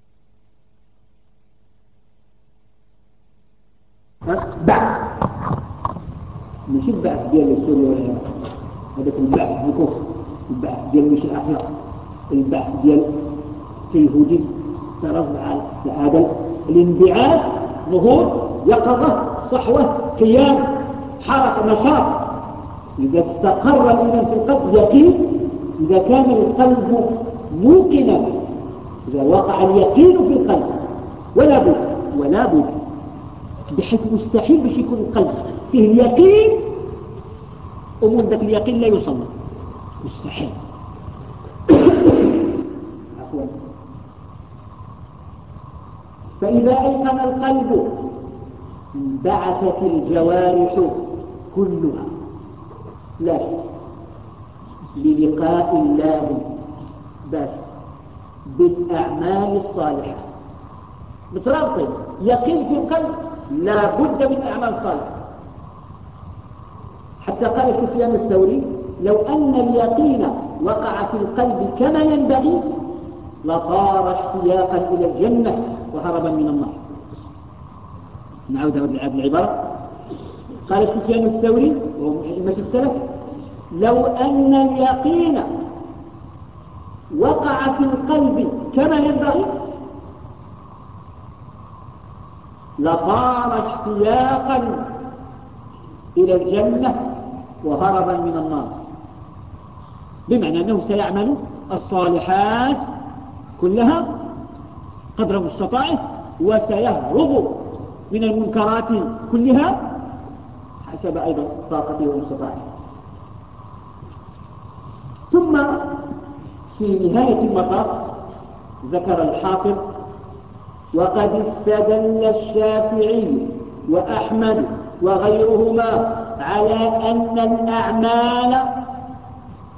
بعث ماشي ولا هذاك البعث بالكفر البعث ديال مش الأخلاق. البعث ديال اليهودي ترفع هذا الانبعاث ظهور يقظة صحوة قيام حركة نشاط. إذا استقر الإيمان في القلب يقين إذا كان القلب موقنا إذا وقع اليقين في القلب ولا بد ولا بد بحيث مستحيل باش يكون القلب فيه اليقين ذاك اليقين لا يوصل مستحيل. عفوا. فإذا أيقن القلب انبعثت الجوارح كلها. لا. للقاء الله. بس. بالأعمال الصالحة. مترابطين. يقين في القلب لا بد من أعمال صالحة. حتى قال سفيان الثوري لو أن اليقين وقع في القلب كما ينبغي لطار اشتياقا إلى الجنة وهربا من النار. نعود هذه العبارة. قال سفيان الثوري وهو من أئمة السلف لو أن اليقين وقع في القلب كما ينبغي لطار اشتياقا إلى الجنة وهربا من النار. بمعنى أنه سيعمل الصالحات كلها قدر مستطاعه وسيهرب من المنكرات كلها حسب أيضا طاقته ومستطاعه ثم في نهاية المطاف ذكر الحافظ وقد استدل الشافعي وأحمد وغيرهما على أن الأعمال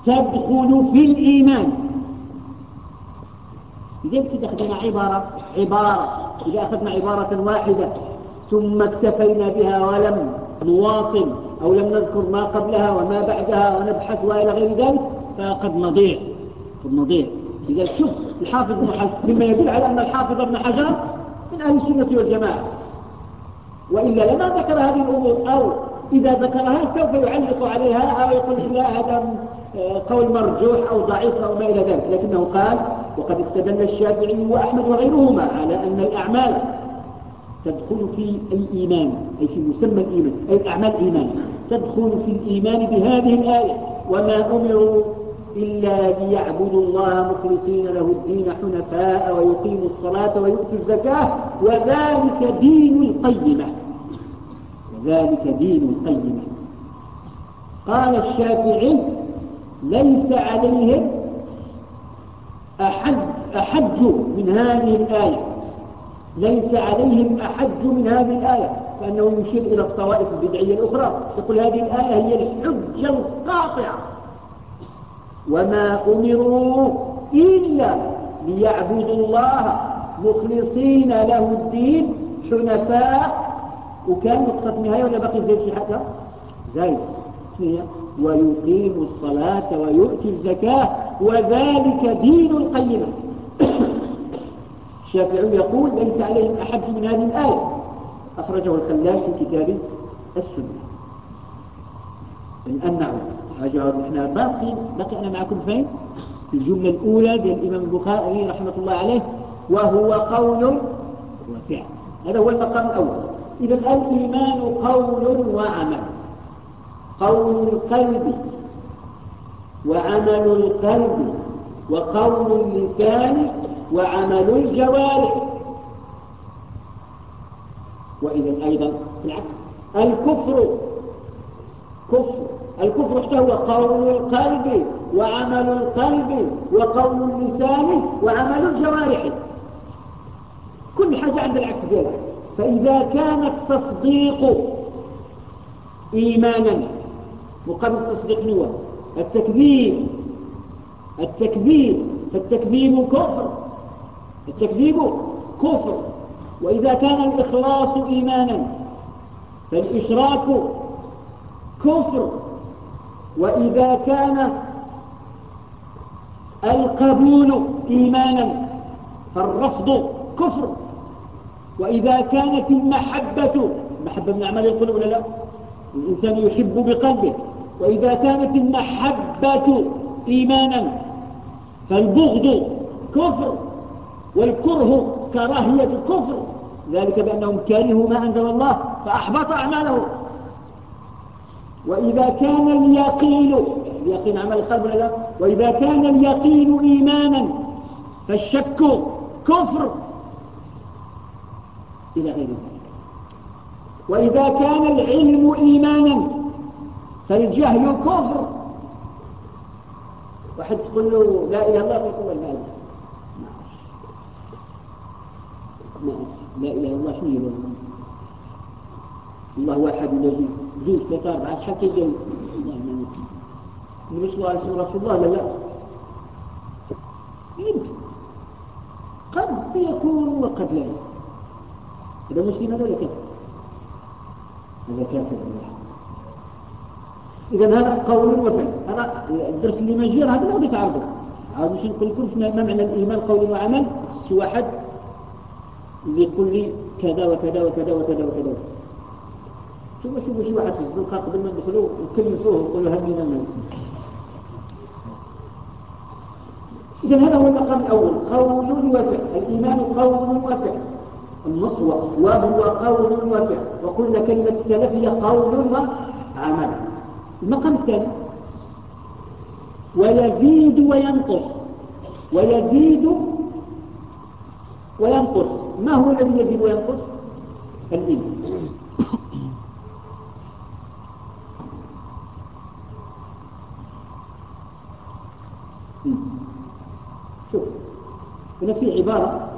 تدخل في الإيمان. لذلك إذا أخذنا عبارة عبارة إذا أخذنا عبارة واحدة ثم اكتفينا بها ولم نواصل أو لم نذكر ما قبلها وما بعدها ونبحث وإلى غير ذلك فقد نضيع. قد نضيع. إذا شوف الحافظ ابن حجر مما يدل على أن الحافظ ابن حجر من أهل السنة والجماعة. وإلا لما ذكر هذه الأمور أو إذا ذكرها سوف يعلق عليها أو يقول لا هذا قول مرجوح أو ضعيف أو ما إلى ذلك. لكنه قال وقد استدل الشافعي وأحمد وغيرهما على أن الأعمال تدخل في الإيمان. أي في مسمى الإيمان. أي الأعمال إيمان تدخل في الإيمان بهذه الآية وما أمروا إلا ليعبدوا الله مخلصين له الدين حنفاء ويقيموا الصلاة ويؤتوا الزكاة. وذلك دين القيمة. وذلك دين القيمة قال الشافعي ليس عليهم أحد أحج من هذه الآية. ليس عليهم أحج من هذه الآية. كأنه يشير إلى الطوائف البدعية الأخرى. يقول هذه الآية هي الحجة القاطعة. وما أمروا إلا ليعبدوا الله مخلصين له الدين حنفاء وكان نقطة نهاية ولا بقي زي في حتى؟ زي ويقيم الصلاة ويؤتي الزكاة وذلك دين القيمة. الشافعي يقول ليس عليهم أحد من هذه الآية. أخرجه الخلاش في كتاب السنة. الآن نعود إحنا باقي بقي أنا معكم فين؟ في الجملة الأولى للإمام البخاري رحمة الله عليه وهو قول وفعل. هذا هو المقام الأول. إذا الإيمان قول وعمل. قول القلب وعمل القلب وقول اللسان وعمل الجوارح. وإذا أيضا الكفر كفر. الكفر هو؟ قول القلب وعمل القلب وقول اللسان وعمل الجوارح. كل حاجة عند العكس ديالها فإذا كان التصديق إيمانا مقابل التصديق نوى التكذيب. التكذيب. فالتكذيب كفر. التكذيب كفر. وإذا كان الإخلاص إيمانا فالإشراك كفر. وإذا كان القبول إيمانا فالرفض كفر. وإذا كانت المحبة محبة من أعمال القلوب ولا لا؟ الإنسان يحب بقلبه. وإذا كانت المحبة إيمانا فالبغض كفر والكره كراهية الكفر ذلك بأنهم كرهوا ما أنزل الله فأحبط أعماله. وإذا كان اليقين اليقين عمل القلب ولا لا؟ وإذا كان اليقين إيمانا فالشك كفر. إلى غير ذلك وإذا كان العلم إيمانا فالجهل كفر. واحد تقول له لا إله إلا الله يقول لا إله لا إله إلا الله شنو يقول؟ الله واحد الذي زوج؟ ثلاثة أربعة شحال كيدير النبي صلى الله عليه وسلم رسول الله لا لا؟ يمكن. قد يكون وقد لا يكون. هذا مسلم هذا كافر هذا كافر إذا هذا قول وفعل. هذا الدرس اللي ما جير هذا ما يتعرضه عاود مش نقول لكم ما معنى الإيمان قول وعمل. سي واحد اللي يقول لي كذا وكذا وكذا وكذا وكذا. شوفوا شوفوا شي واحد في الزنقة قبل ما ندخلوا وكلفوه وقولوا هل الناس إذا هذا هو المقام الأول. قول وفعل. الإيمان قول وفعل. النص وهو قول وفعل. وقلنا كلمة السلف هي قول وعمل. المقام الثاني ويزيد وينقص. ويزيد وينقص. ما هو الذي يزيد وينقص؟ الإيمان. شوف هنا في عبارة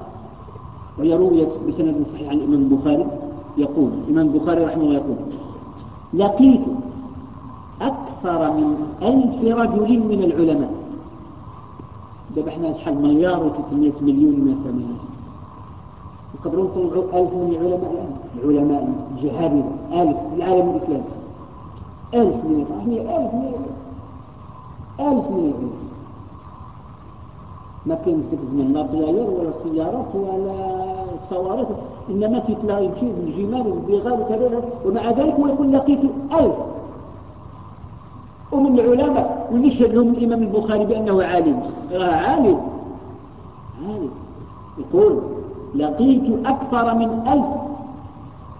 وهي رويت بسند صحيح عن الإمام البخاري يقول الإمام البخاري رحمه الله يقول لقيت أكثر من ألف رجل من العلماء. دابا إحنا شحال مليار و300 مليون من السنوات يقدروا يطلعوا ألف من العلماء الآن. العلماء الجهابذة ألف العالم الإسلامي. ألف من العلماء. ألف من ألف من العلماء. ما الزمان لا طيار ولا سيارات ولا صواريخ إنما تتلاقي يمشي بالجمال والبغال وكذا ومع ذلك هو يقول لقيت ألف. ومن العلماء ونشهد لهم الإمام البخاري بأنه عالم. راه عالم. عالم. يقول لقيت أكثر من ألف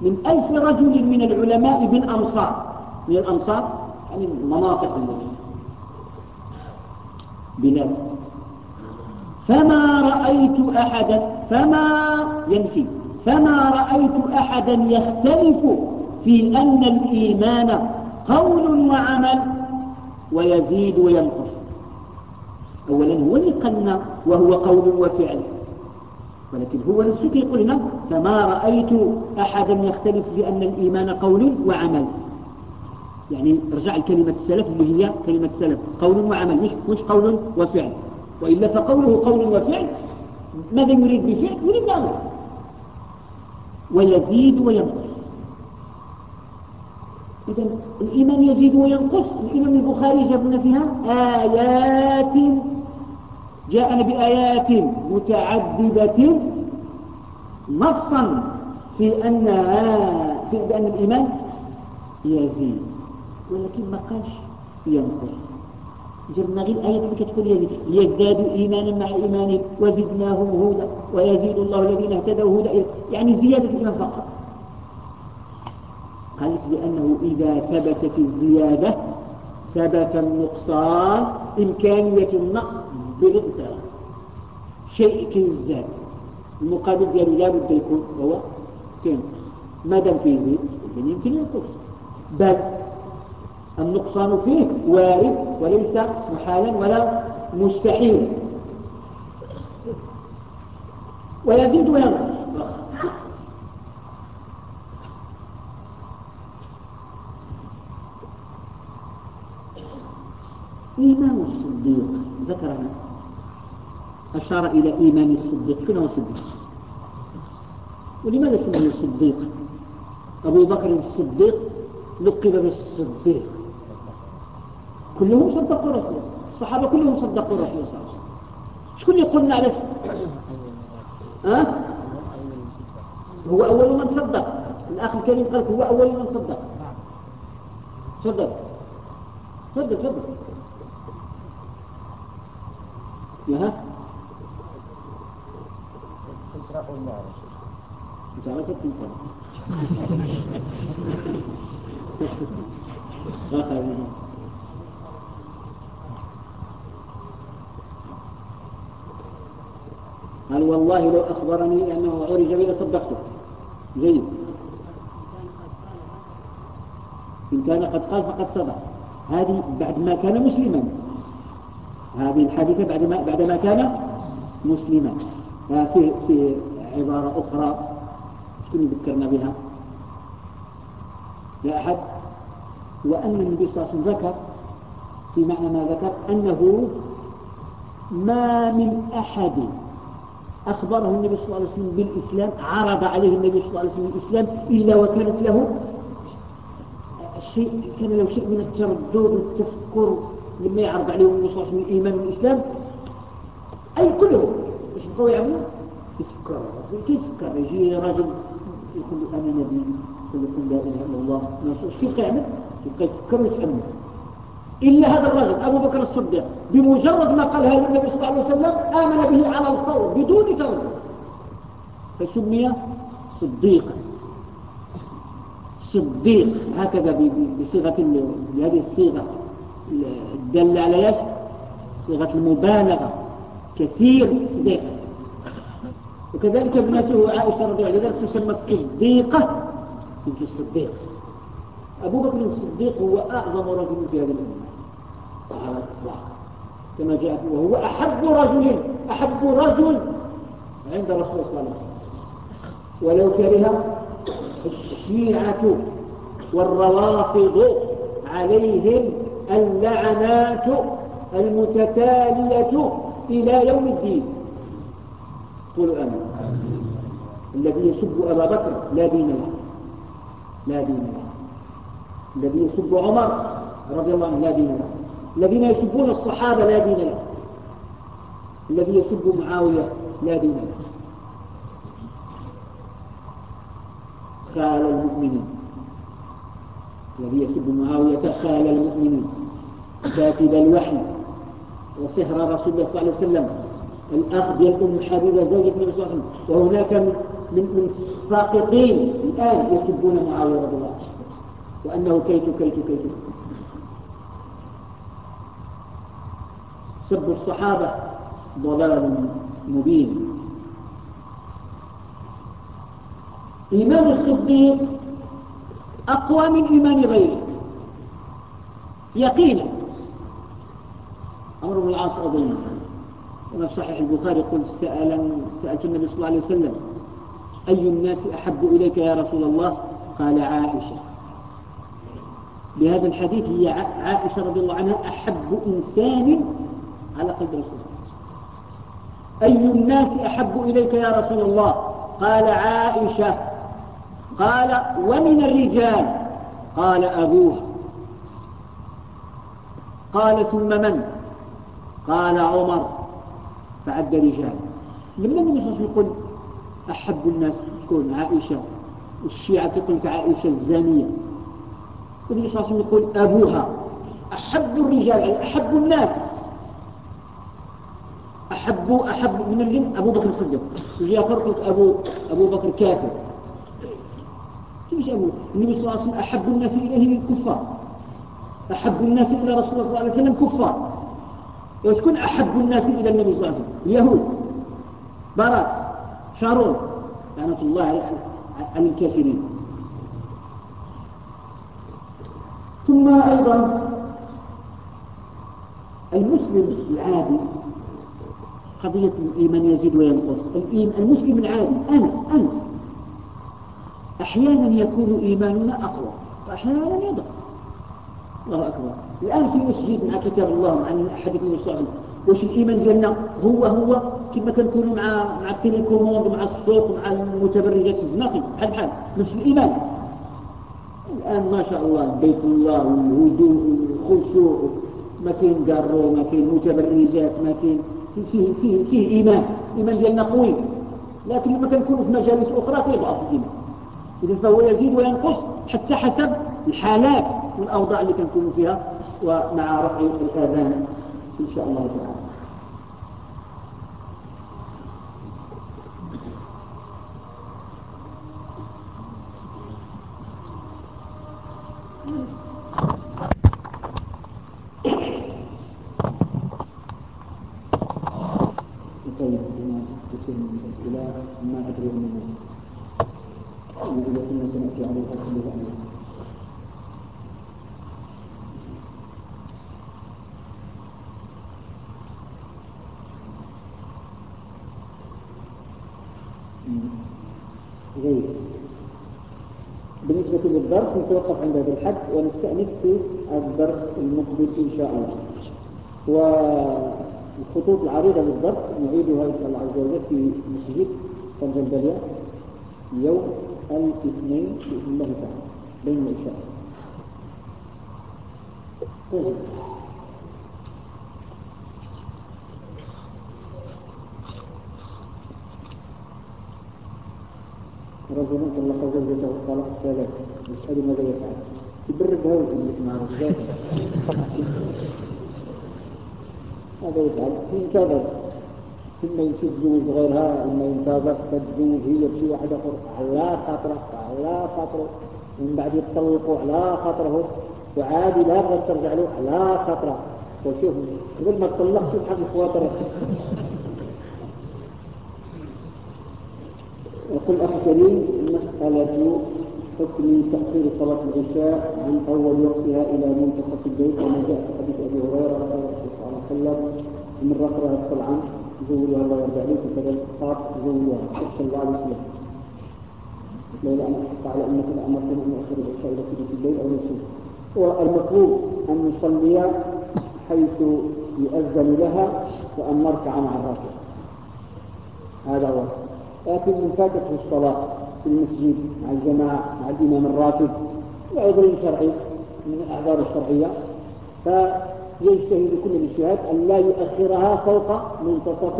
من ألف رجل من العلماء بالأمصار. من الأمصار؟ يعني المناطق. بلاد. فما رأيت أحدا فما ينفي فما رأيت أحدا يختلف في أن الإيمان قول وعمل ويزيد وينقص. أولا هو اللي قلنا وهو قول وفعل. ولكن هو نفسه يقول لنا فما رأيت أحدا يختلف في أن الإيمان قول وعمل. يعني رجع لكلمة السلف اللي هي كلمة السلف قول وعمل مش, مش قول وفعل. وإلا فقوله قول وفعل ماذا يريد بفعل؟ يريد أمر. ويزيد وينقص. إذا الإيمان يزيد وينقص. الإمام البخاري جاب لنا فيها آيات جاءنا بآيات متعددة نصا في أن في بأن الإيمان يزيد ولكن ما قالش ينقص. جبنا غير اللي كتقول يزيد ليزدادوا إيمانا مع إيمانهم وزدناهم هدى ويزيد الله الذين اهتدوا هدى يعني زيادة الإيمان فقط. قالت لأنه إذا ثبتت الزيادة ثبت النقصان إمكانية النقص بالاغتراب شيء كيزداد المقابل ديالو لا بد يكون هو كينقص ما دام فيه زيد يمكن ينقص. بل النقصان فيه وارد وليس محالا ولا مستحيل. ويزيد وينقص. إيمان الصديق ذكرنا. أشار إلى إيمان الصديق. شنو هو الصديق ولماذا سمي الصديق أبو بكر الصديق لقب بالصديق. كلهم صدقوا رسول الصحابة كلهم صدقوا رسول صلى الله عليه وسلم. شكون اللي قلنا على ها؟ هو أول من صدق. الأخ الكريم قال هو أول من صدق. تفضل. تفضل تفضل. يا اشرحوا الله انت عرفت قال والله لو أخبرني أنه عرج بي لصدقته. جيد. إن كان قد قال فقد صدق. هذه بعد ما كان مسلما. هذه الحادثة بعد ما, بعد ما كان مسلما. في, في عبارة أخرى. شنو ذكرنا بها؟ لا أحد. وأن النبي صلى الله عليه وسلم ذكر. في معنى ما ذكر أنه ما من أحد أخبره النبي صلى الله عليه وسلم بالإسلام عرض عليه النبي صلى الله عليه وسلم الإسلام إلا وكانت له شيء كان له شيء من التردد والتفكر لما يعرض عليه النبي صلى الله عليه وسلم الإيمان والإسلام أي كله. إيش بقوا يعملوا؟ يفكر كيف يفكر يجي راجل يقول أنا نبي. يقول لا إله إلا الله. كيف يعمل؟ يبقى يفكر ويتأمل؟ إلا هذا الرجل أبو بكر الصديق بمجرد ما قالها النبي صلى الله عليه وسلم آمن به على الفور بدون تردد فسمي صديقا. صديق هكذا بصيغة بهذه الصيغة. الدالة على إيش؟ صيغة المبالغة. كثير صديق وكذلك ابنته عائشة رضي الله عنها تسمى الصديقة بنت الصديق أبو بكر الصديق هو أعظم رجل في هذه الأمة. على الإطلاق كما جاء وهو أحب رجل أحب رجل عند رسول الله صلى الله عليه وسلم. ولو كره الشيعة والروافض عليهم اللعنات المتتالية إلى يوم الدين. قولوا آمين. الذي يسب أبا بكر لا دين له. لا دين له. الذي يسب عمر رضي الله عنه لا دين له. الذين يسبون الصحابة لا دين له الذي يسب معاوية لا دين له. خال المؤمنين. الذي يسب معاوية خال المؤمنين. كاتب الوحي وصهر رسول الله صلى الله عليه وسلم. الأخ ديال أم حبيبة زوجة النبي صلى الله عليه وسلم. وهناك من من الساقطين الآن يسبون معاوية رضي الله عنه. وأنه كيت كيت كيت. سب الصحابة ضلال مبين. إيمان الصديق أقوى من إيمان غيره. يقينا. عمرو بن العاص أظن كما في صحيح البخاري يقول سأل سألت النبي صلى الله عليه وسلم أي الناس أحب إليك يا رسول الله؟ قال عائشة. بهذا الحديث هي عائشة رضي الله عنها أحب إنسان على قلب رسول الله أي الناس أحب إليك يا رسول الله؟ قال عائشة. قال ومن الرجال؟ قال أبوها قال ثم من؟ قال عمر. فعد رجال. لما النبي صلى الله عليه وسلم يقول أحب الناس؟ تكون عائشة. الشيعة تكون كعائشة الزانية. والنبي صلى الله عليه وسلم يقول أبوها. أحب الرجال يعني أحب الناس. أحب أحب من الجن أبو بكر الصديق. يجي يفرق أبو أبو بكر كافر. كيف أبو. النبي صلى الله عليه وسلم أحب الناس إليه الكفار. أحب الناس إلى رسول الله صلى الله عليه وسلم كفار. وتكون أحب الناس إلى النبي صلى الله عليه وسلم. اليهود. باراك شارون. لعنة الله على الكافرين. ثم أيضا المسلم العادي. قضية الإيمان يزيد وينقص. المسلم العادي أنا أنت. أحيانا يكون إيماننا أقوى وأحيانا يضعف الله أكبر. الآن في المسجد مع كتاب الله مع أحد من الصحابة. وش الإيمان ديالنا؟ هو هو. كما كنكونوا مع مع التليكوموند مع السوق مع المتبرجات الزناقي. بحال بحال نفس الإيمان. الآن ما شاء الله بيت الله والهدوء والخشوع. ما كاين قارو ما كاين متبرجات ما كاين فيه, فيه, فيه إيمان. إيمان ديالنا قوي. لكن لما كنكونوا في مجالس أخرى كيضعف الإيمان. إذا فهو يزيد وينقص حتى حسب الحالات والأوضاع اللي كنكونوا فيها ومع رفع الآذان إن شاء الله تعالى. نتوقف عند هذا الحد ونستأنف في الدرس المقبل إن شاء الله. والخطوط العريضة للدرس نعيدها إن شاء الله عز وجل في مسجد طنجة البلية. يوم الاثنين بإذن الله تعالى. بين العشاء. رجل طلق زوجته طلاق ثلاث يسأل ماذا يفعل يبرد هذا اللي مع الرجال هذا يفعل. ينتظر ثم يتزوج غيرها اما ينتظر تتزوج هي بشي واحد اخر على خاطره على خاطره ومن بعد يتطلقوا على خاطره. وعادي لا بغى ترجع له على خاطره. وشوف قبل ما تطلق شوف حق الخواطر يقول أخي الكريم مسألة حكم تأخير صلاة العشاء عن أول وقتها إلى منتصف الليل كما جاء في حديث أبي هريرة صلى الله وسلم من رقرها الصلعان زوجها الله يرضى عليك وكذا الخاص زوجها صلى الله عليه لولا أن أحق على أمة لأمرتم أن أخر العشاء إلى ثلث الليل أو نصف والمطلوب أن يصلي حيث يؤذن لها وأن نركع مع الراكع. هذا هو. لكن من فاتته الصلاة في المسجد مع الجماعة مع الإمام الراتب لعذر شرعي من الأعذار الشرعية. فيجتهد كل الاجتهاد أن لا يؤخرها فوق منتصف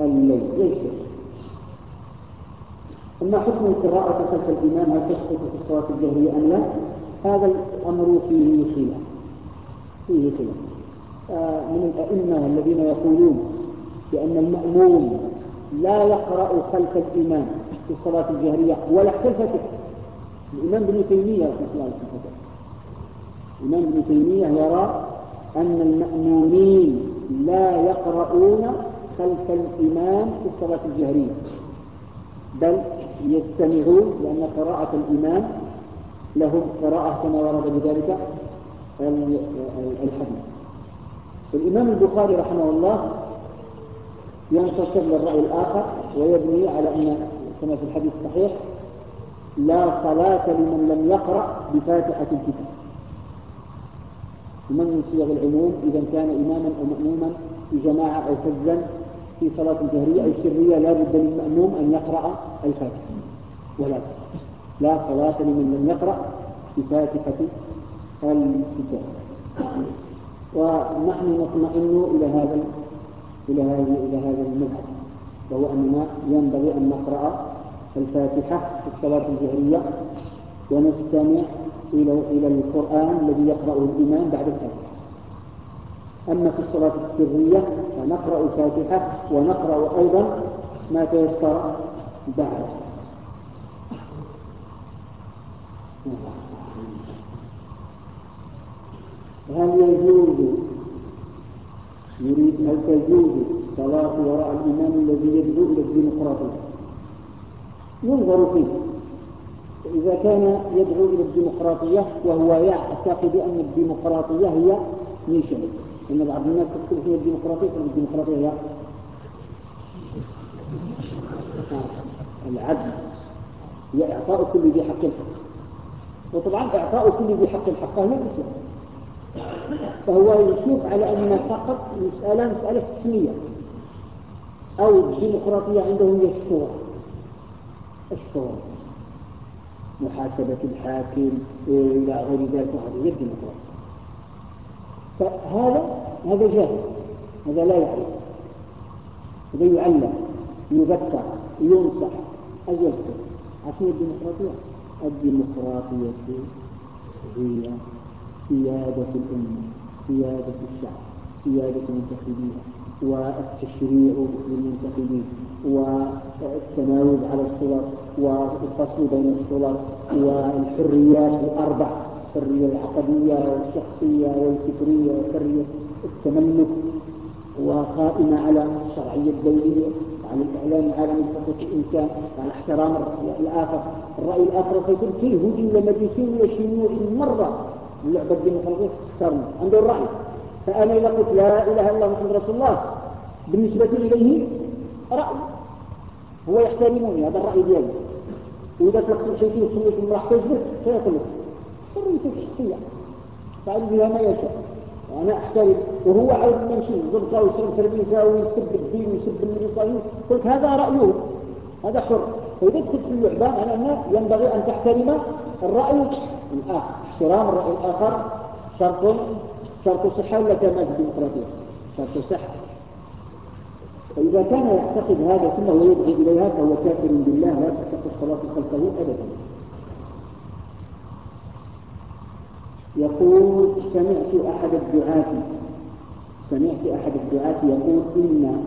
الليل. يجتهد. أما حكم القراءة خلف الإمام هل تسقط في الصلاة الجهرية أم لا؟ هذا الأمر فيه خلاف. فيه خلاف. آه، من الأئمة الذين يقولون بأن المأموم لا يقرأ خلف الإمام في الصلاة الجهرية ولا خلف الإمام. ابن تيمية رحمه الله الإمام ابن تيمية يرى أن المأمومين لا يقرؤون خلف الإمام في الصلاة الجهرية بل يستمعون لأن قراءة الإمام لهم قراءة كما ورد بذلك الحديث. الإمام البخاري رحمه الله ينتصر للرأي الآخر ويبني على أن كما في الحديث الصحيح لا صلاة لمن لم يقرأ بفاتحة الكتاب. من صيغ العموم إذا كان إماما أو مأموما في جماعة أو فزا في صلاة جهرية أو سرية لا بد للمأموم أن يقرأ الفاتحة. ولا لا صلاة لمن لم يقرأ بفاتحة الكتاب ونحن نطمئن إلى هذا إلى هذا إلى هذا المذهب وهو أننا ينبغي أن نقرأ الفاتحة في الصلاة الجهرية ونستمع إلى إلى القرآن الذي يقرأه الإمام بعد الفاتحة. أما في الصلاة السرية فنقرأ الفاتحة ونقرأ أيضا ما تيسر بعد. هل يجوز يريد هل تجوز الصلاة وراء الإمام الذي يدعو إلى الديمقراطية؟ ينظر فيه. إذا كان يدعو إلى الديمقراطية وهو يعتقد أن الديمقراطية هي نيشن إن بعض الناس تقول هي الديمقراطية الديمقراطية هي العدل. هي إعطاء كل ذي حق الحق. وطبعا إعطاء كل ذي حق الحق هو الإسلام فهو يشوف على أن فقط مسألة مسألة تسمية أو الديمقراطية عنده هي الشورى. الشورى. محاسبة الحاكم إلى غير ذلك هذه هي الديمقراطية فهذا هذا جاهل. هذا لا يعرف. هذا يعلم يذكر ينصح. أجلته عشان الديمقراطية. الديمقراطية هي سيادة الأمة سيادة الشعب سيادة المنتخبين والتشريع للمنتخبين والتناوب على السلط والفصل بين السلط والحريات الأربع الحرية العقدية والشخصية والفكرية وحرية التملك وقائمة على الشرعية الدولية على الإعلام العالمي بحقوق الإنسان على احترام الرأي الآخر. الرأي الآخر فيكون فيه هجوم ومجوسي وشيوعي مرة. اللعبة الديمقراطية تختارنا عنده الرأي. فأنا إذا قلت لا إله إلا الله محمد رسول الله بالنسبة إليه رأي. هو يحترمني هذا الرأي ديالي. وإذا تلقى شيء فيه سنة راح تجبر سيقول لك حريته الشخصية. فعل بها ما يشاء. وأنا أحترم وهو عايز يمشي ضبطه ويشرب تربيته ويسب الدين ويسب النبي قلت هذا رأيه. هذا حر. فإذا تدخل في اللعبة على أنه ينبغي أن تحترم الرأي الآخر. احترام الرأي الآخر شرط شرط صحة ولا كما في الديمقراطية؟ شرط صحة. فإذا كان يعتقد هذا ثم يدعو إليها فهو كافر بالله لا تحق الصلاة خلفه أبدا. يقول سمعت أحد الدعاة سمعت أحد الدعاة يقول إن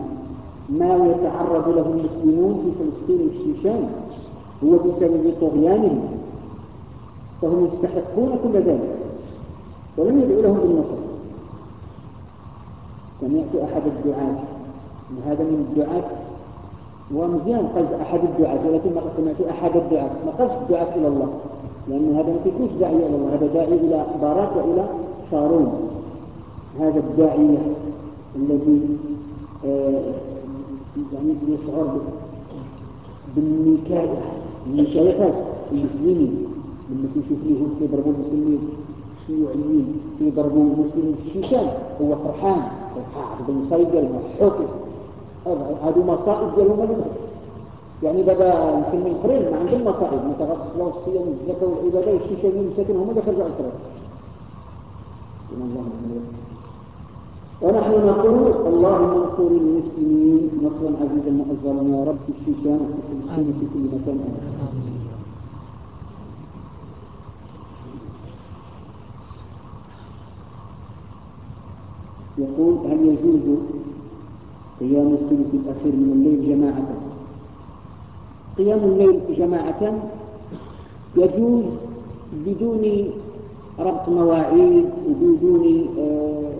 ما يتعرض له المسلمون في فلسطين والشيشان هو بسبب طغيانهم فهم يستحقون كل ذلك ولم يدعو لهم بالنصر. سمعت أحد الدعاة هذا من الدعاة ومزيان قلت أحد الدعاة ولكن ما سمعت أحد الدعاة ما قلت الدعاة إلى الله لأن هذا ما يكونش داعي إلى الله هذا داعي إلى باراك وإلى شارون هذا الداعية الذي آه يعني يشعر بالنكاية النكاية المسلمين لما تشوف اليهود يضربوا المسلمين الشيوعيين يضربوا المسلمين الشيشان هو فرحان فرحان بالمصايب ديالهم حوكي هذو مصائب ديالهم يعني بدا المسلمين الاخرين ما عندهم مصائب مثلا الصلاه والصيام والزكاه والعباده والشيشانيين مساكن هم اللي خرجوا على الفرق ونحن نقول اللهم انصر المسلمين نصرا عزيزا مؤزرا يا رب في الشيشان وفي وفي كل مكان. يقول هل يجوز قيام الثلث الأخير من الليل جماعة. قيام الليل جماعة يجوز بدون ربط مواعيد وبدون آه،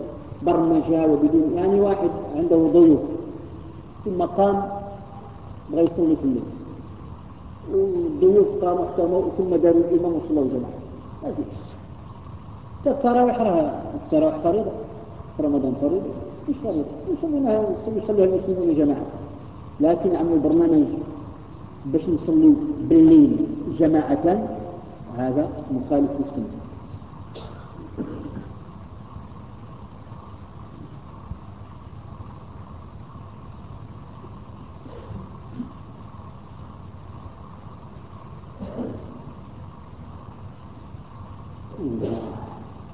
برمجة وبدون يعني واحد عنده ضيوف ثم قام بغى يصلي في الليل. والضيوف قاموا احتموا ثم داروا الإمام وصلوا جماعة. ما فيش التراويح التراويح فريضة رمضان فريضة. فريضة يصلونها يصليها المسلمون جماعة. لكن عملوا برنامج باش نصلي بالليل جماعة هذا مخالف للسنة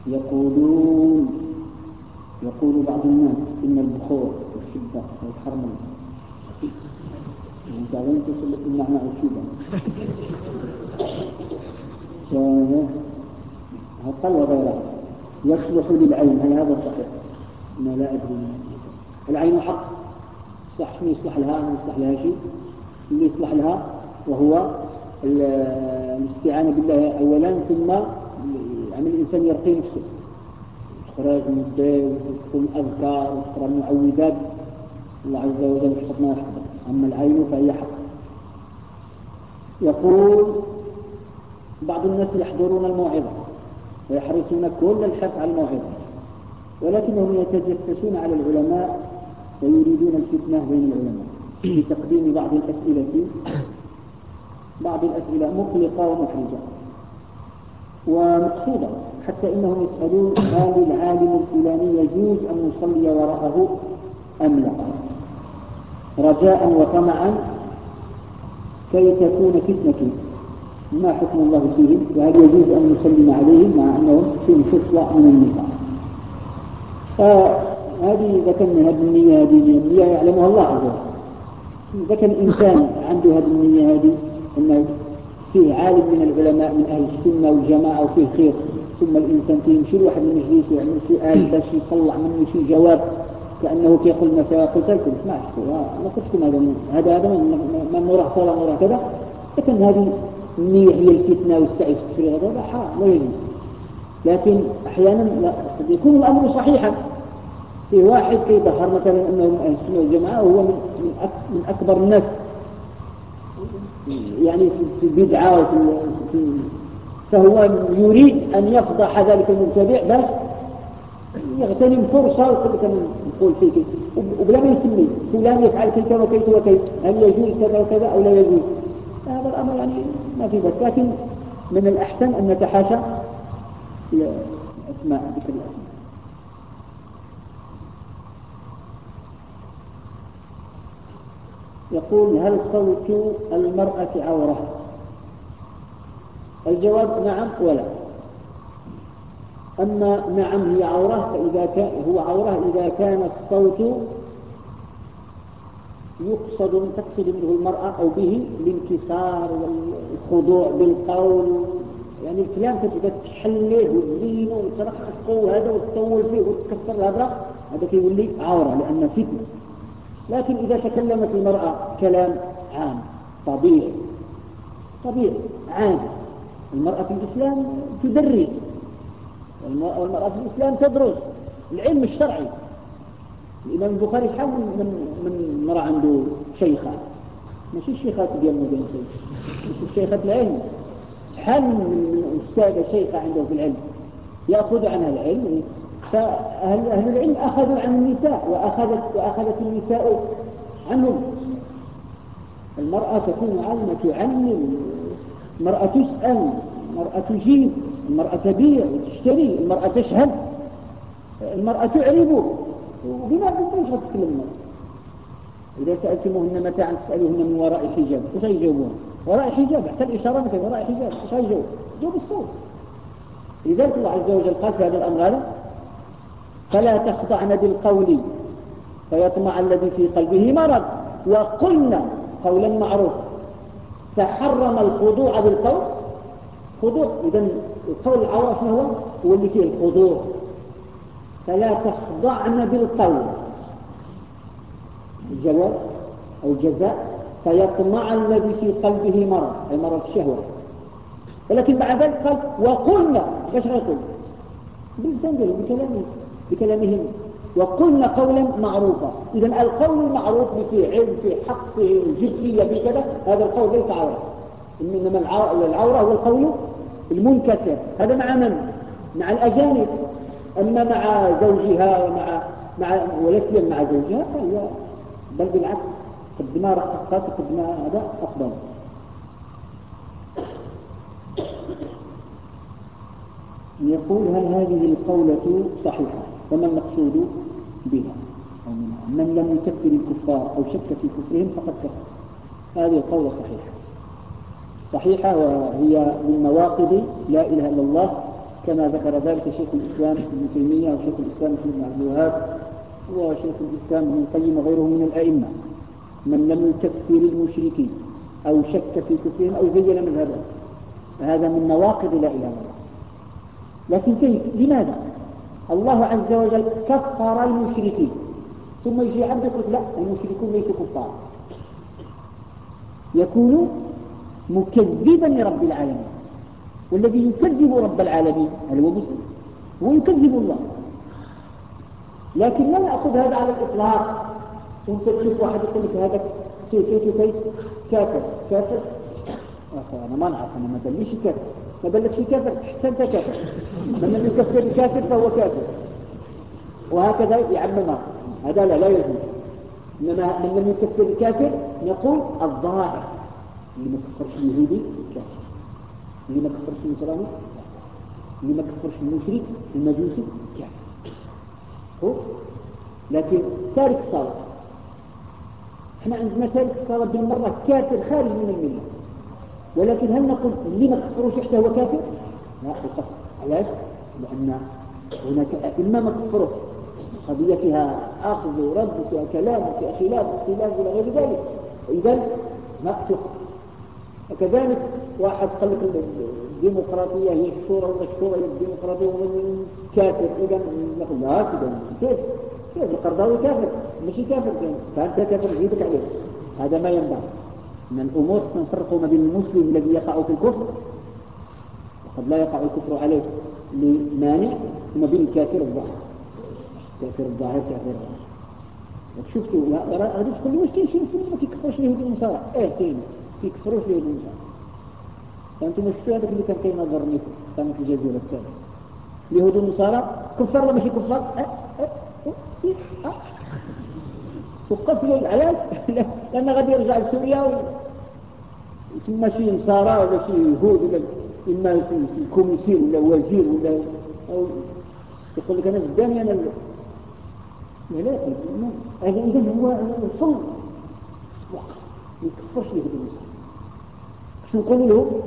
يقولون يقول بعض الناس إن البخور والشدة والحرمة وبعدين تصل المعنى الشدة قال وغيرها يصلح للعين. هل هذا صحيح؟ أنا لا أدري. العين حق. صح شنو يصلح لها؟ ما يصلح لها شيء. اللي يصلح لها وهو الاستعانة بالله أولا ثم يعني الإنسان يرقي نفسه. إخراج من الدين ويدخل الأذكار ويقرأ المعوذات الله عز وجل يحفظنا ويحفظنا أما العين فهي حق. يقول بعض الناس يحضرون الموعظة ويحرصون كل الحرص على الموعظة ولكنهم يتجسسون على العلماء ويريدون الفتنة بين العلماء بتقديم بعض الأسئلة بعض الأسئلة مقلقة ومحرجة ومقصودة حتى إنهم يسألون هل العالم الفلاني يجوز أن نصلي وراءه أم لا. رجاء وطمعا كي تكون فتنة. ما حكم الله فيهم وهل يجوز أن نسلم عليهم مع أنهم فيهم خصلة من النفاق؟ فهذه كان هذه النية هذه النية يعلمها الله عز وجل. إذا كان الإنسان عنده هذه النية هذه أنه فيه عالم من العلماء من أهل السنة والجماعة وفيه خير. ثم الإنسان فيه يمشي لواحد المجلس ويعمل سؤال باش يطلع منه شي جواب. كأنه كيقول مساء قلت لكم ما ما قلت لكم هذا هذا هذا مراه صلاة مراه كذا. لكن هذه النية هي الفتنة والسعي في التفريغ هذا حرام لا يجوز لكن أحيانا لا قد يكون الأمر صحيحا. في واحد كيظهر مثلا أنه من أهل السنة والجماعة وهو من من أكبر الناس. يعني في البدعة وفي في فهو يريد أن يفضح ذلك المبتدع بس يغتنم فرصة ويقول نقول فيك وبلا ما يسمي فلان يفعل كيف وكيف وكيف. هل يجوز كذا وكذا أو لا يجوز؟ هذا الأمر يعني ما في بس. لكن من الأحسن أن نتحاشى أسماء ذكر الأسماء يقول هل صوت المرأة عورة؟ الجواب نعم ولا. أما نعم هي عورة فإذا كان هو عورة إذا كان الصوت يقصد تقصد منه المرأة أو به الانكسار والخضوع بالقول. يعني الكلام تبقى تحليه وتزينه وترققه وهذا وتطول فيه وتكسر هذا هذا كيولي عورة لأن فتنة. لكن إذا تكلمت المرأة كلام عام طبيعي طبيعي عام. المرأة في الإسلام تدرس والمرأة في الإسلام تدرس العلم الشرعي. الإمام البخاري حاول من من مرأة عنده شيخة. ماشي الشيخات ديالنا ديال ماشي الشيخات العلم. شحال من أستاذة شيخة عنده في العلم. يأخذ عنها العلم. فأهل أهل العلم أخذوا عن النساء وأخذت, وأخذت النساء عنهم. المرأة تكون عالمة تعلم المرأة تسأل المرأة تجيب. المرأة تبيع وتشتري المرأة تشهد المرأة تعرب. وبما تتكلم المرأة إذا سألتموهن متاعا تسألوهن من وراء حجاب إيش يجاوبون؟ وراء حجاب حتى الإشارة مثل وراء حجاب إيش يجاوب؟ جاوب الصوت. لذلك الله عز وجل قال في هذا الأمر هذا فلا تخضعن بالقول فيطمع الذي في قلبه مرض. وقلنا قولا معروفا فحرم الخضوع بالقول. خضوع إذا القول العورة هو؟ هو اللي فيه الخضوع فلا تخضعن بالقول. الجواب أو الجزاء فيطمع الذي في قلبه مرض أي مرض الشهوة. ولكن بعد ذلك قال وقلنا إيش غيقول باللسان بكلامه بكلامهم. وقلنا قولا معروفا. إذا القول المعروف في علم في حق في جدية في كذا هذا القول ليس عورة. إنما العورة هو القول المنكسر. هذا مع من؟ مع الأجانب. أما مع زوجها ومع مع ولسيا مع زوجها فهي بل بالعكس قد ما رققت قد ما هذا أفضل. يقول هل هذه القولة صحيحة؟ وما المقصود بها؟ من لم يكفر الكفار أو شك في كفرهم فقد كفر. هذه القولة صحيحة. صحيحة وهي من نواقض لا إله إلا الله كما ذكر ذلك شيخ الإسلام ابن تيمية وشيخ الإسلام ابن عبد الوهاب وشيخ الإسلام ابن القيم وغيره من الأئمة. من لم يكفر المشركين أو شك في كفرهم أو زين مذهبهم هذا من نواقض لا إله إلا الله. لكن كيف؟ لماذا؟ الله عز وجل كفر المشركين. ثم يجي عبد يقول لا المشركون ليسوا كفار. يكون مكذبا لرب العالمين. والذي يكذب رب العالمين هل هو مسلم؟ هو يكذب الله. لكن لا نأخذ هذا على الإطلاق. وانت تشوف واحد يقول لك هذا كيف كيف كيف؟ كافر. كافر؟ أنا ما نعرف أنا ما بليش كافر. ما بلغش كافر؟ حتى أنت كافر. من لم يكفر الكافر فهو كافر. وهكذا يعممها هذا لا لا يجوز. إنما من لم يكفر الكافر نقول الظاهر. اللي ما كفرش اليهودي كافر. اللي ما كفرش النصراني؟ اللي ما كفرش المشرك؟ المجوسي؟ كافر. هو؟ لكن تارك الصلاة إحنا عندنا تارك الصلاة بالمرة كافر خارج من الملة. ولكن هل نقول اللي ما كفروش حتى هو كافر؟ لا القصر علاش؟ لأن هناك أئمة ما كفروش قضية فيها أخذ ورد فيها كلام فيها خلاف اختلاف إلى غير ذلك. إذا ما تقف وكذلك واحد قال لك الديمقراطية هي الشورى الشورى هي الديمقراطية ومن كافر. إذا نقول لا كذا كيف كيف القرضاوي كافر. مش كافر فأنت كافر جيبك عليه. هذا ما ينبغي. من الأمور سنفرق ما بين المسلم الذي يقع في الكفر. وقد لا يقع الكفر عليه لمانع وما بين الكافر الظاهر كافر الظاهر. كافر شفتوا هذا تقول لي واش كاين ما كيكفرش اليهود والنصارى آه كاين كيكفروش اليهود والنصارى فأنتم شفتوا هذاك اللي كان كينظر لكم كانت الجزيرة الثانية. اليهود والنصارى كفار ولا ماشي كفار؟ أه أه أه وقتلوا علاش لأن غادي يرجع لسوريا ثم شي نصارى ولا شي يهود ولا إما في الكوميسير ولا وزير ولا أو يقول لك أنا قدامي لا لا هذا اذا هو الصلب وقع ما يكفرش له نقول له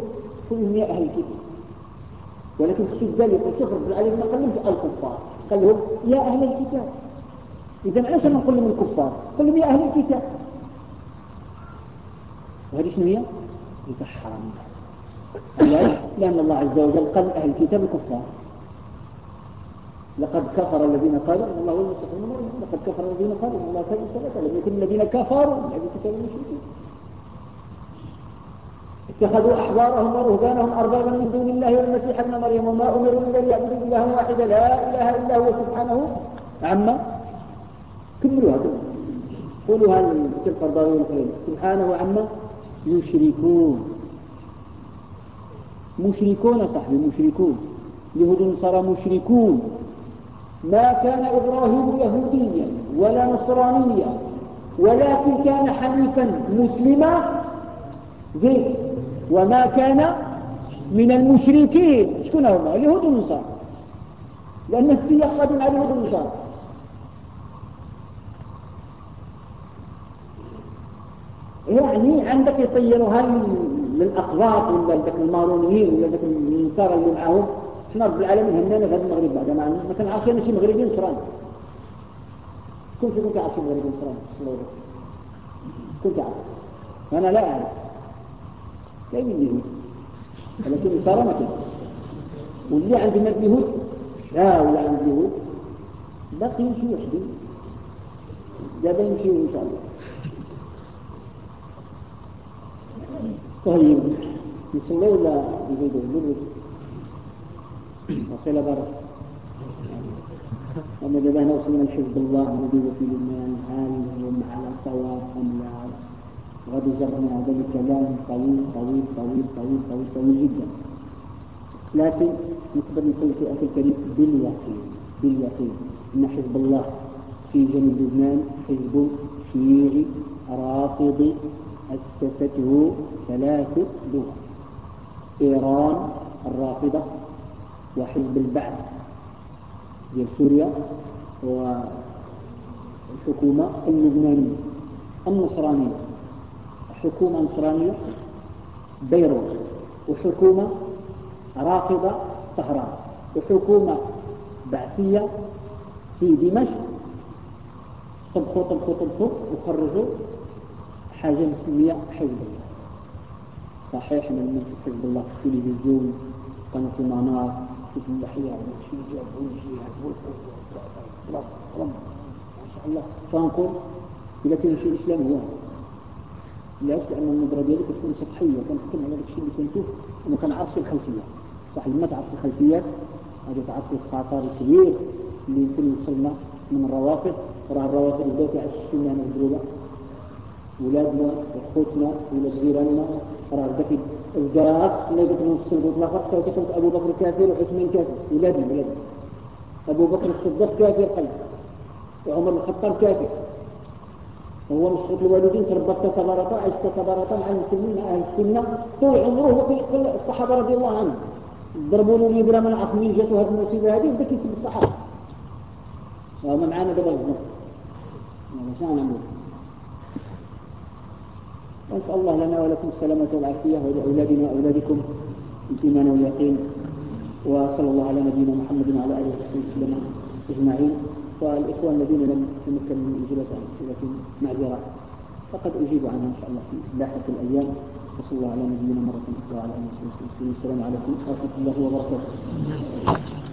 لهم يا أهل الكتاب. ولكن خصو الدال يقول شوف رب العالمين ما قال الكفار. قال لهم يا أهل الكتاب. إذا علاش ما نقول لهم الكفار؟ قل لهم يا أهل الكتاب. وهذه شنو هي؟ يتحرم لأن الله عز وجل قال أهل الكتاب الكفار لقد كفر الذين قالوا إن الله هو مريم لقد كفر الذين قالوا إن الله كان ثلاثة لم يكن الذين كفروا. من أهل الكتاب المشركين اتخذوا أحبارهم ورهبانهم أربابا من دون الله والمسيح ابن مريم وما أمروا الا ليعبدوا إلها واحدا لا إله إلا هو سبحانه. عما كملوا هذا. قولوا هذا الضروري الخير سبحانه عما يشركون. مشركون صاحبي مشركون. يهود صار مشركون. ما كان إبراهيم يهوديا ولا نصرانيا ولكن كان حنيفا مسلما. زين. وما كان من المشركين. شكون هما؟ اليهود والنصارى. لأن السياق قادم على اليهود والنصارى. يعني عندك يطيروها للأقباط ولا لذاك المارونيين ولا لذاك النصارى اللي معاهم؟ إحنا رب العالمين؟ هنانا في هذا المغرب بعد. ما ما كان عارفين شي مغربي نصراني كنت كنت عارف مغربي نصراني كنت عارف أنا لا أعرف. لا اليهود ولكن النصارى كان واللي عندنا اليهود لا ولا عند اليهود باقي يمشي وحدي دابا يمشي ان شاء الله. طيب. يصلوا ولا يزيدوا يقولوا وصل بارك. أما إذا وصلنا لحزب الله الذي في الإيمان هل هم على صواب أم لا؟ غد جرنا هذا الكلام طويل طويل طويل طويل طويل طويل جدا. لكن نقدر نقول في أخي الكريم باليقين باليقين أن حزب الله في جنوب لبنان حزب شيعي رافضي أسسته ثلاث دول إيران الرافضة وحزب البعث ديال سوريا والحكومة اللبنانية النصرانية. حكومة نصرانية بيروت وحكومة رافضة طهران وحكومة بعثية في دمشق طبخوا طبخوا طبخوا وخرجوا حاجة مسمية حزب الله صحيح من حزب الله في التلفزيون قناة المنار في اللحية والشيجة والجهاد والقوة ما شاء الله فنقول إذا كان شيء الإسلام هو علاش لأن النظرة ديالك تكون سطحية كنحكم على داكشي اللي كنشوف وما كنعرفش الخلفية. صح لما تعرف الخلفيات غادي تعرف الخطر الكبير اللي يمكن يوصلنا من الروافض. راه الروافض بداو كيعششوا لنا الدروبة ولادنا وخوتنا ولاد جيراننا راه ذاك الجراس اللي قلت نص قلت لاخر كتبت أبو بكر كافر وعثمان كافر. ولادنا ولادنا أبو بكر الصديق كافر قلب وعمر الخطاب كافر. هو مش الوالدين تربى تصبرتا عايش تصبرتا مع المسلمين مع أهل السنة. طول عمره هو في الصحابة رضي الله عنهم. ضربوا له بلا ما نعرف مين جاته هذه المصيبة هذه وبدا كيسب الصحابة. وهما معانا دابا الزمر شنو نعمل نسأل الله لنا ولكم السلامة والعافية ولأولادنا وأولادكم الإيمان واليقين. وصلى الله على نبينا محمد وعلى آله وصحبه وسلم أجمعين. والإخوان الذين لم يتمكنوا من إجابة عن أسئلة معذرة فقد أجيب عنها إن شاء الله في لاحق الأيام. وصلى الله على نبينا مرة أخرى وعلى آله وصحبه وسلم. السلام عليكم ورحمة الله وبركاته.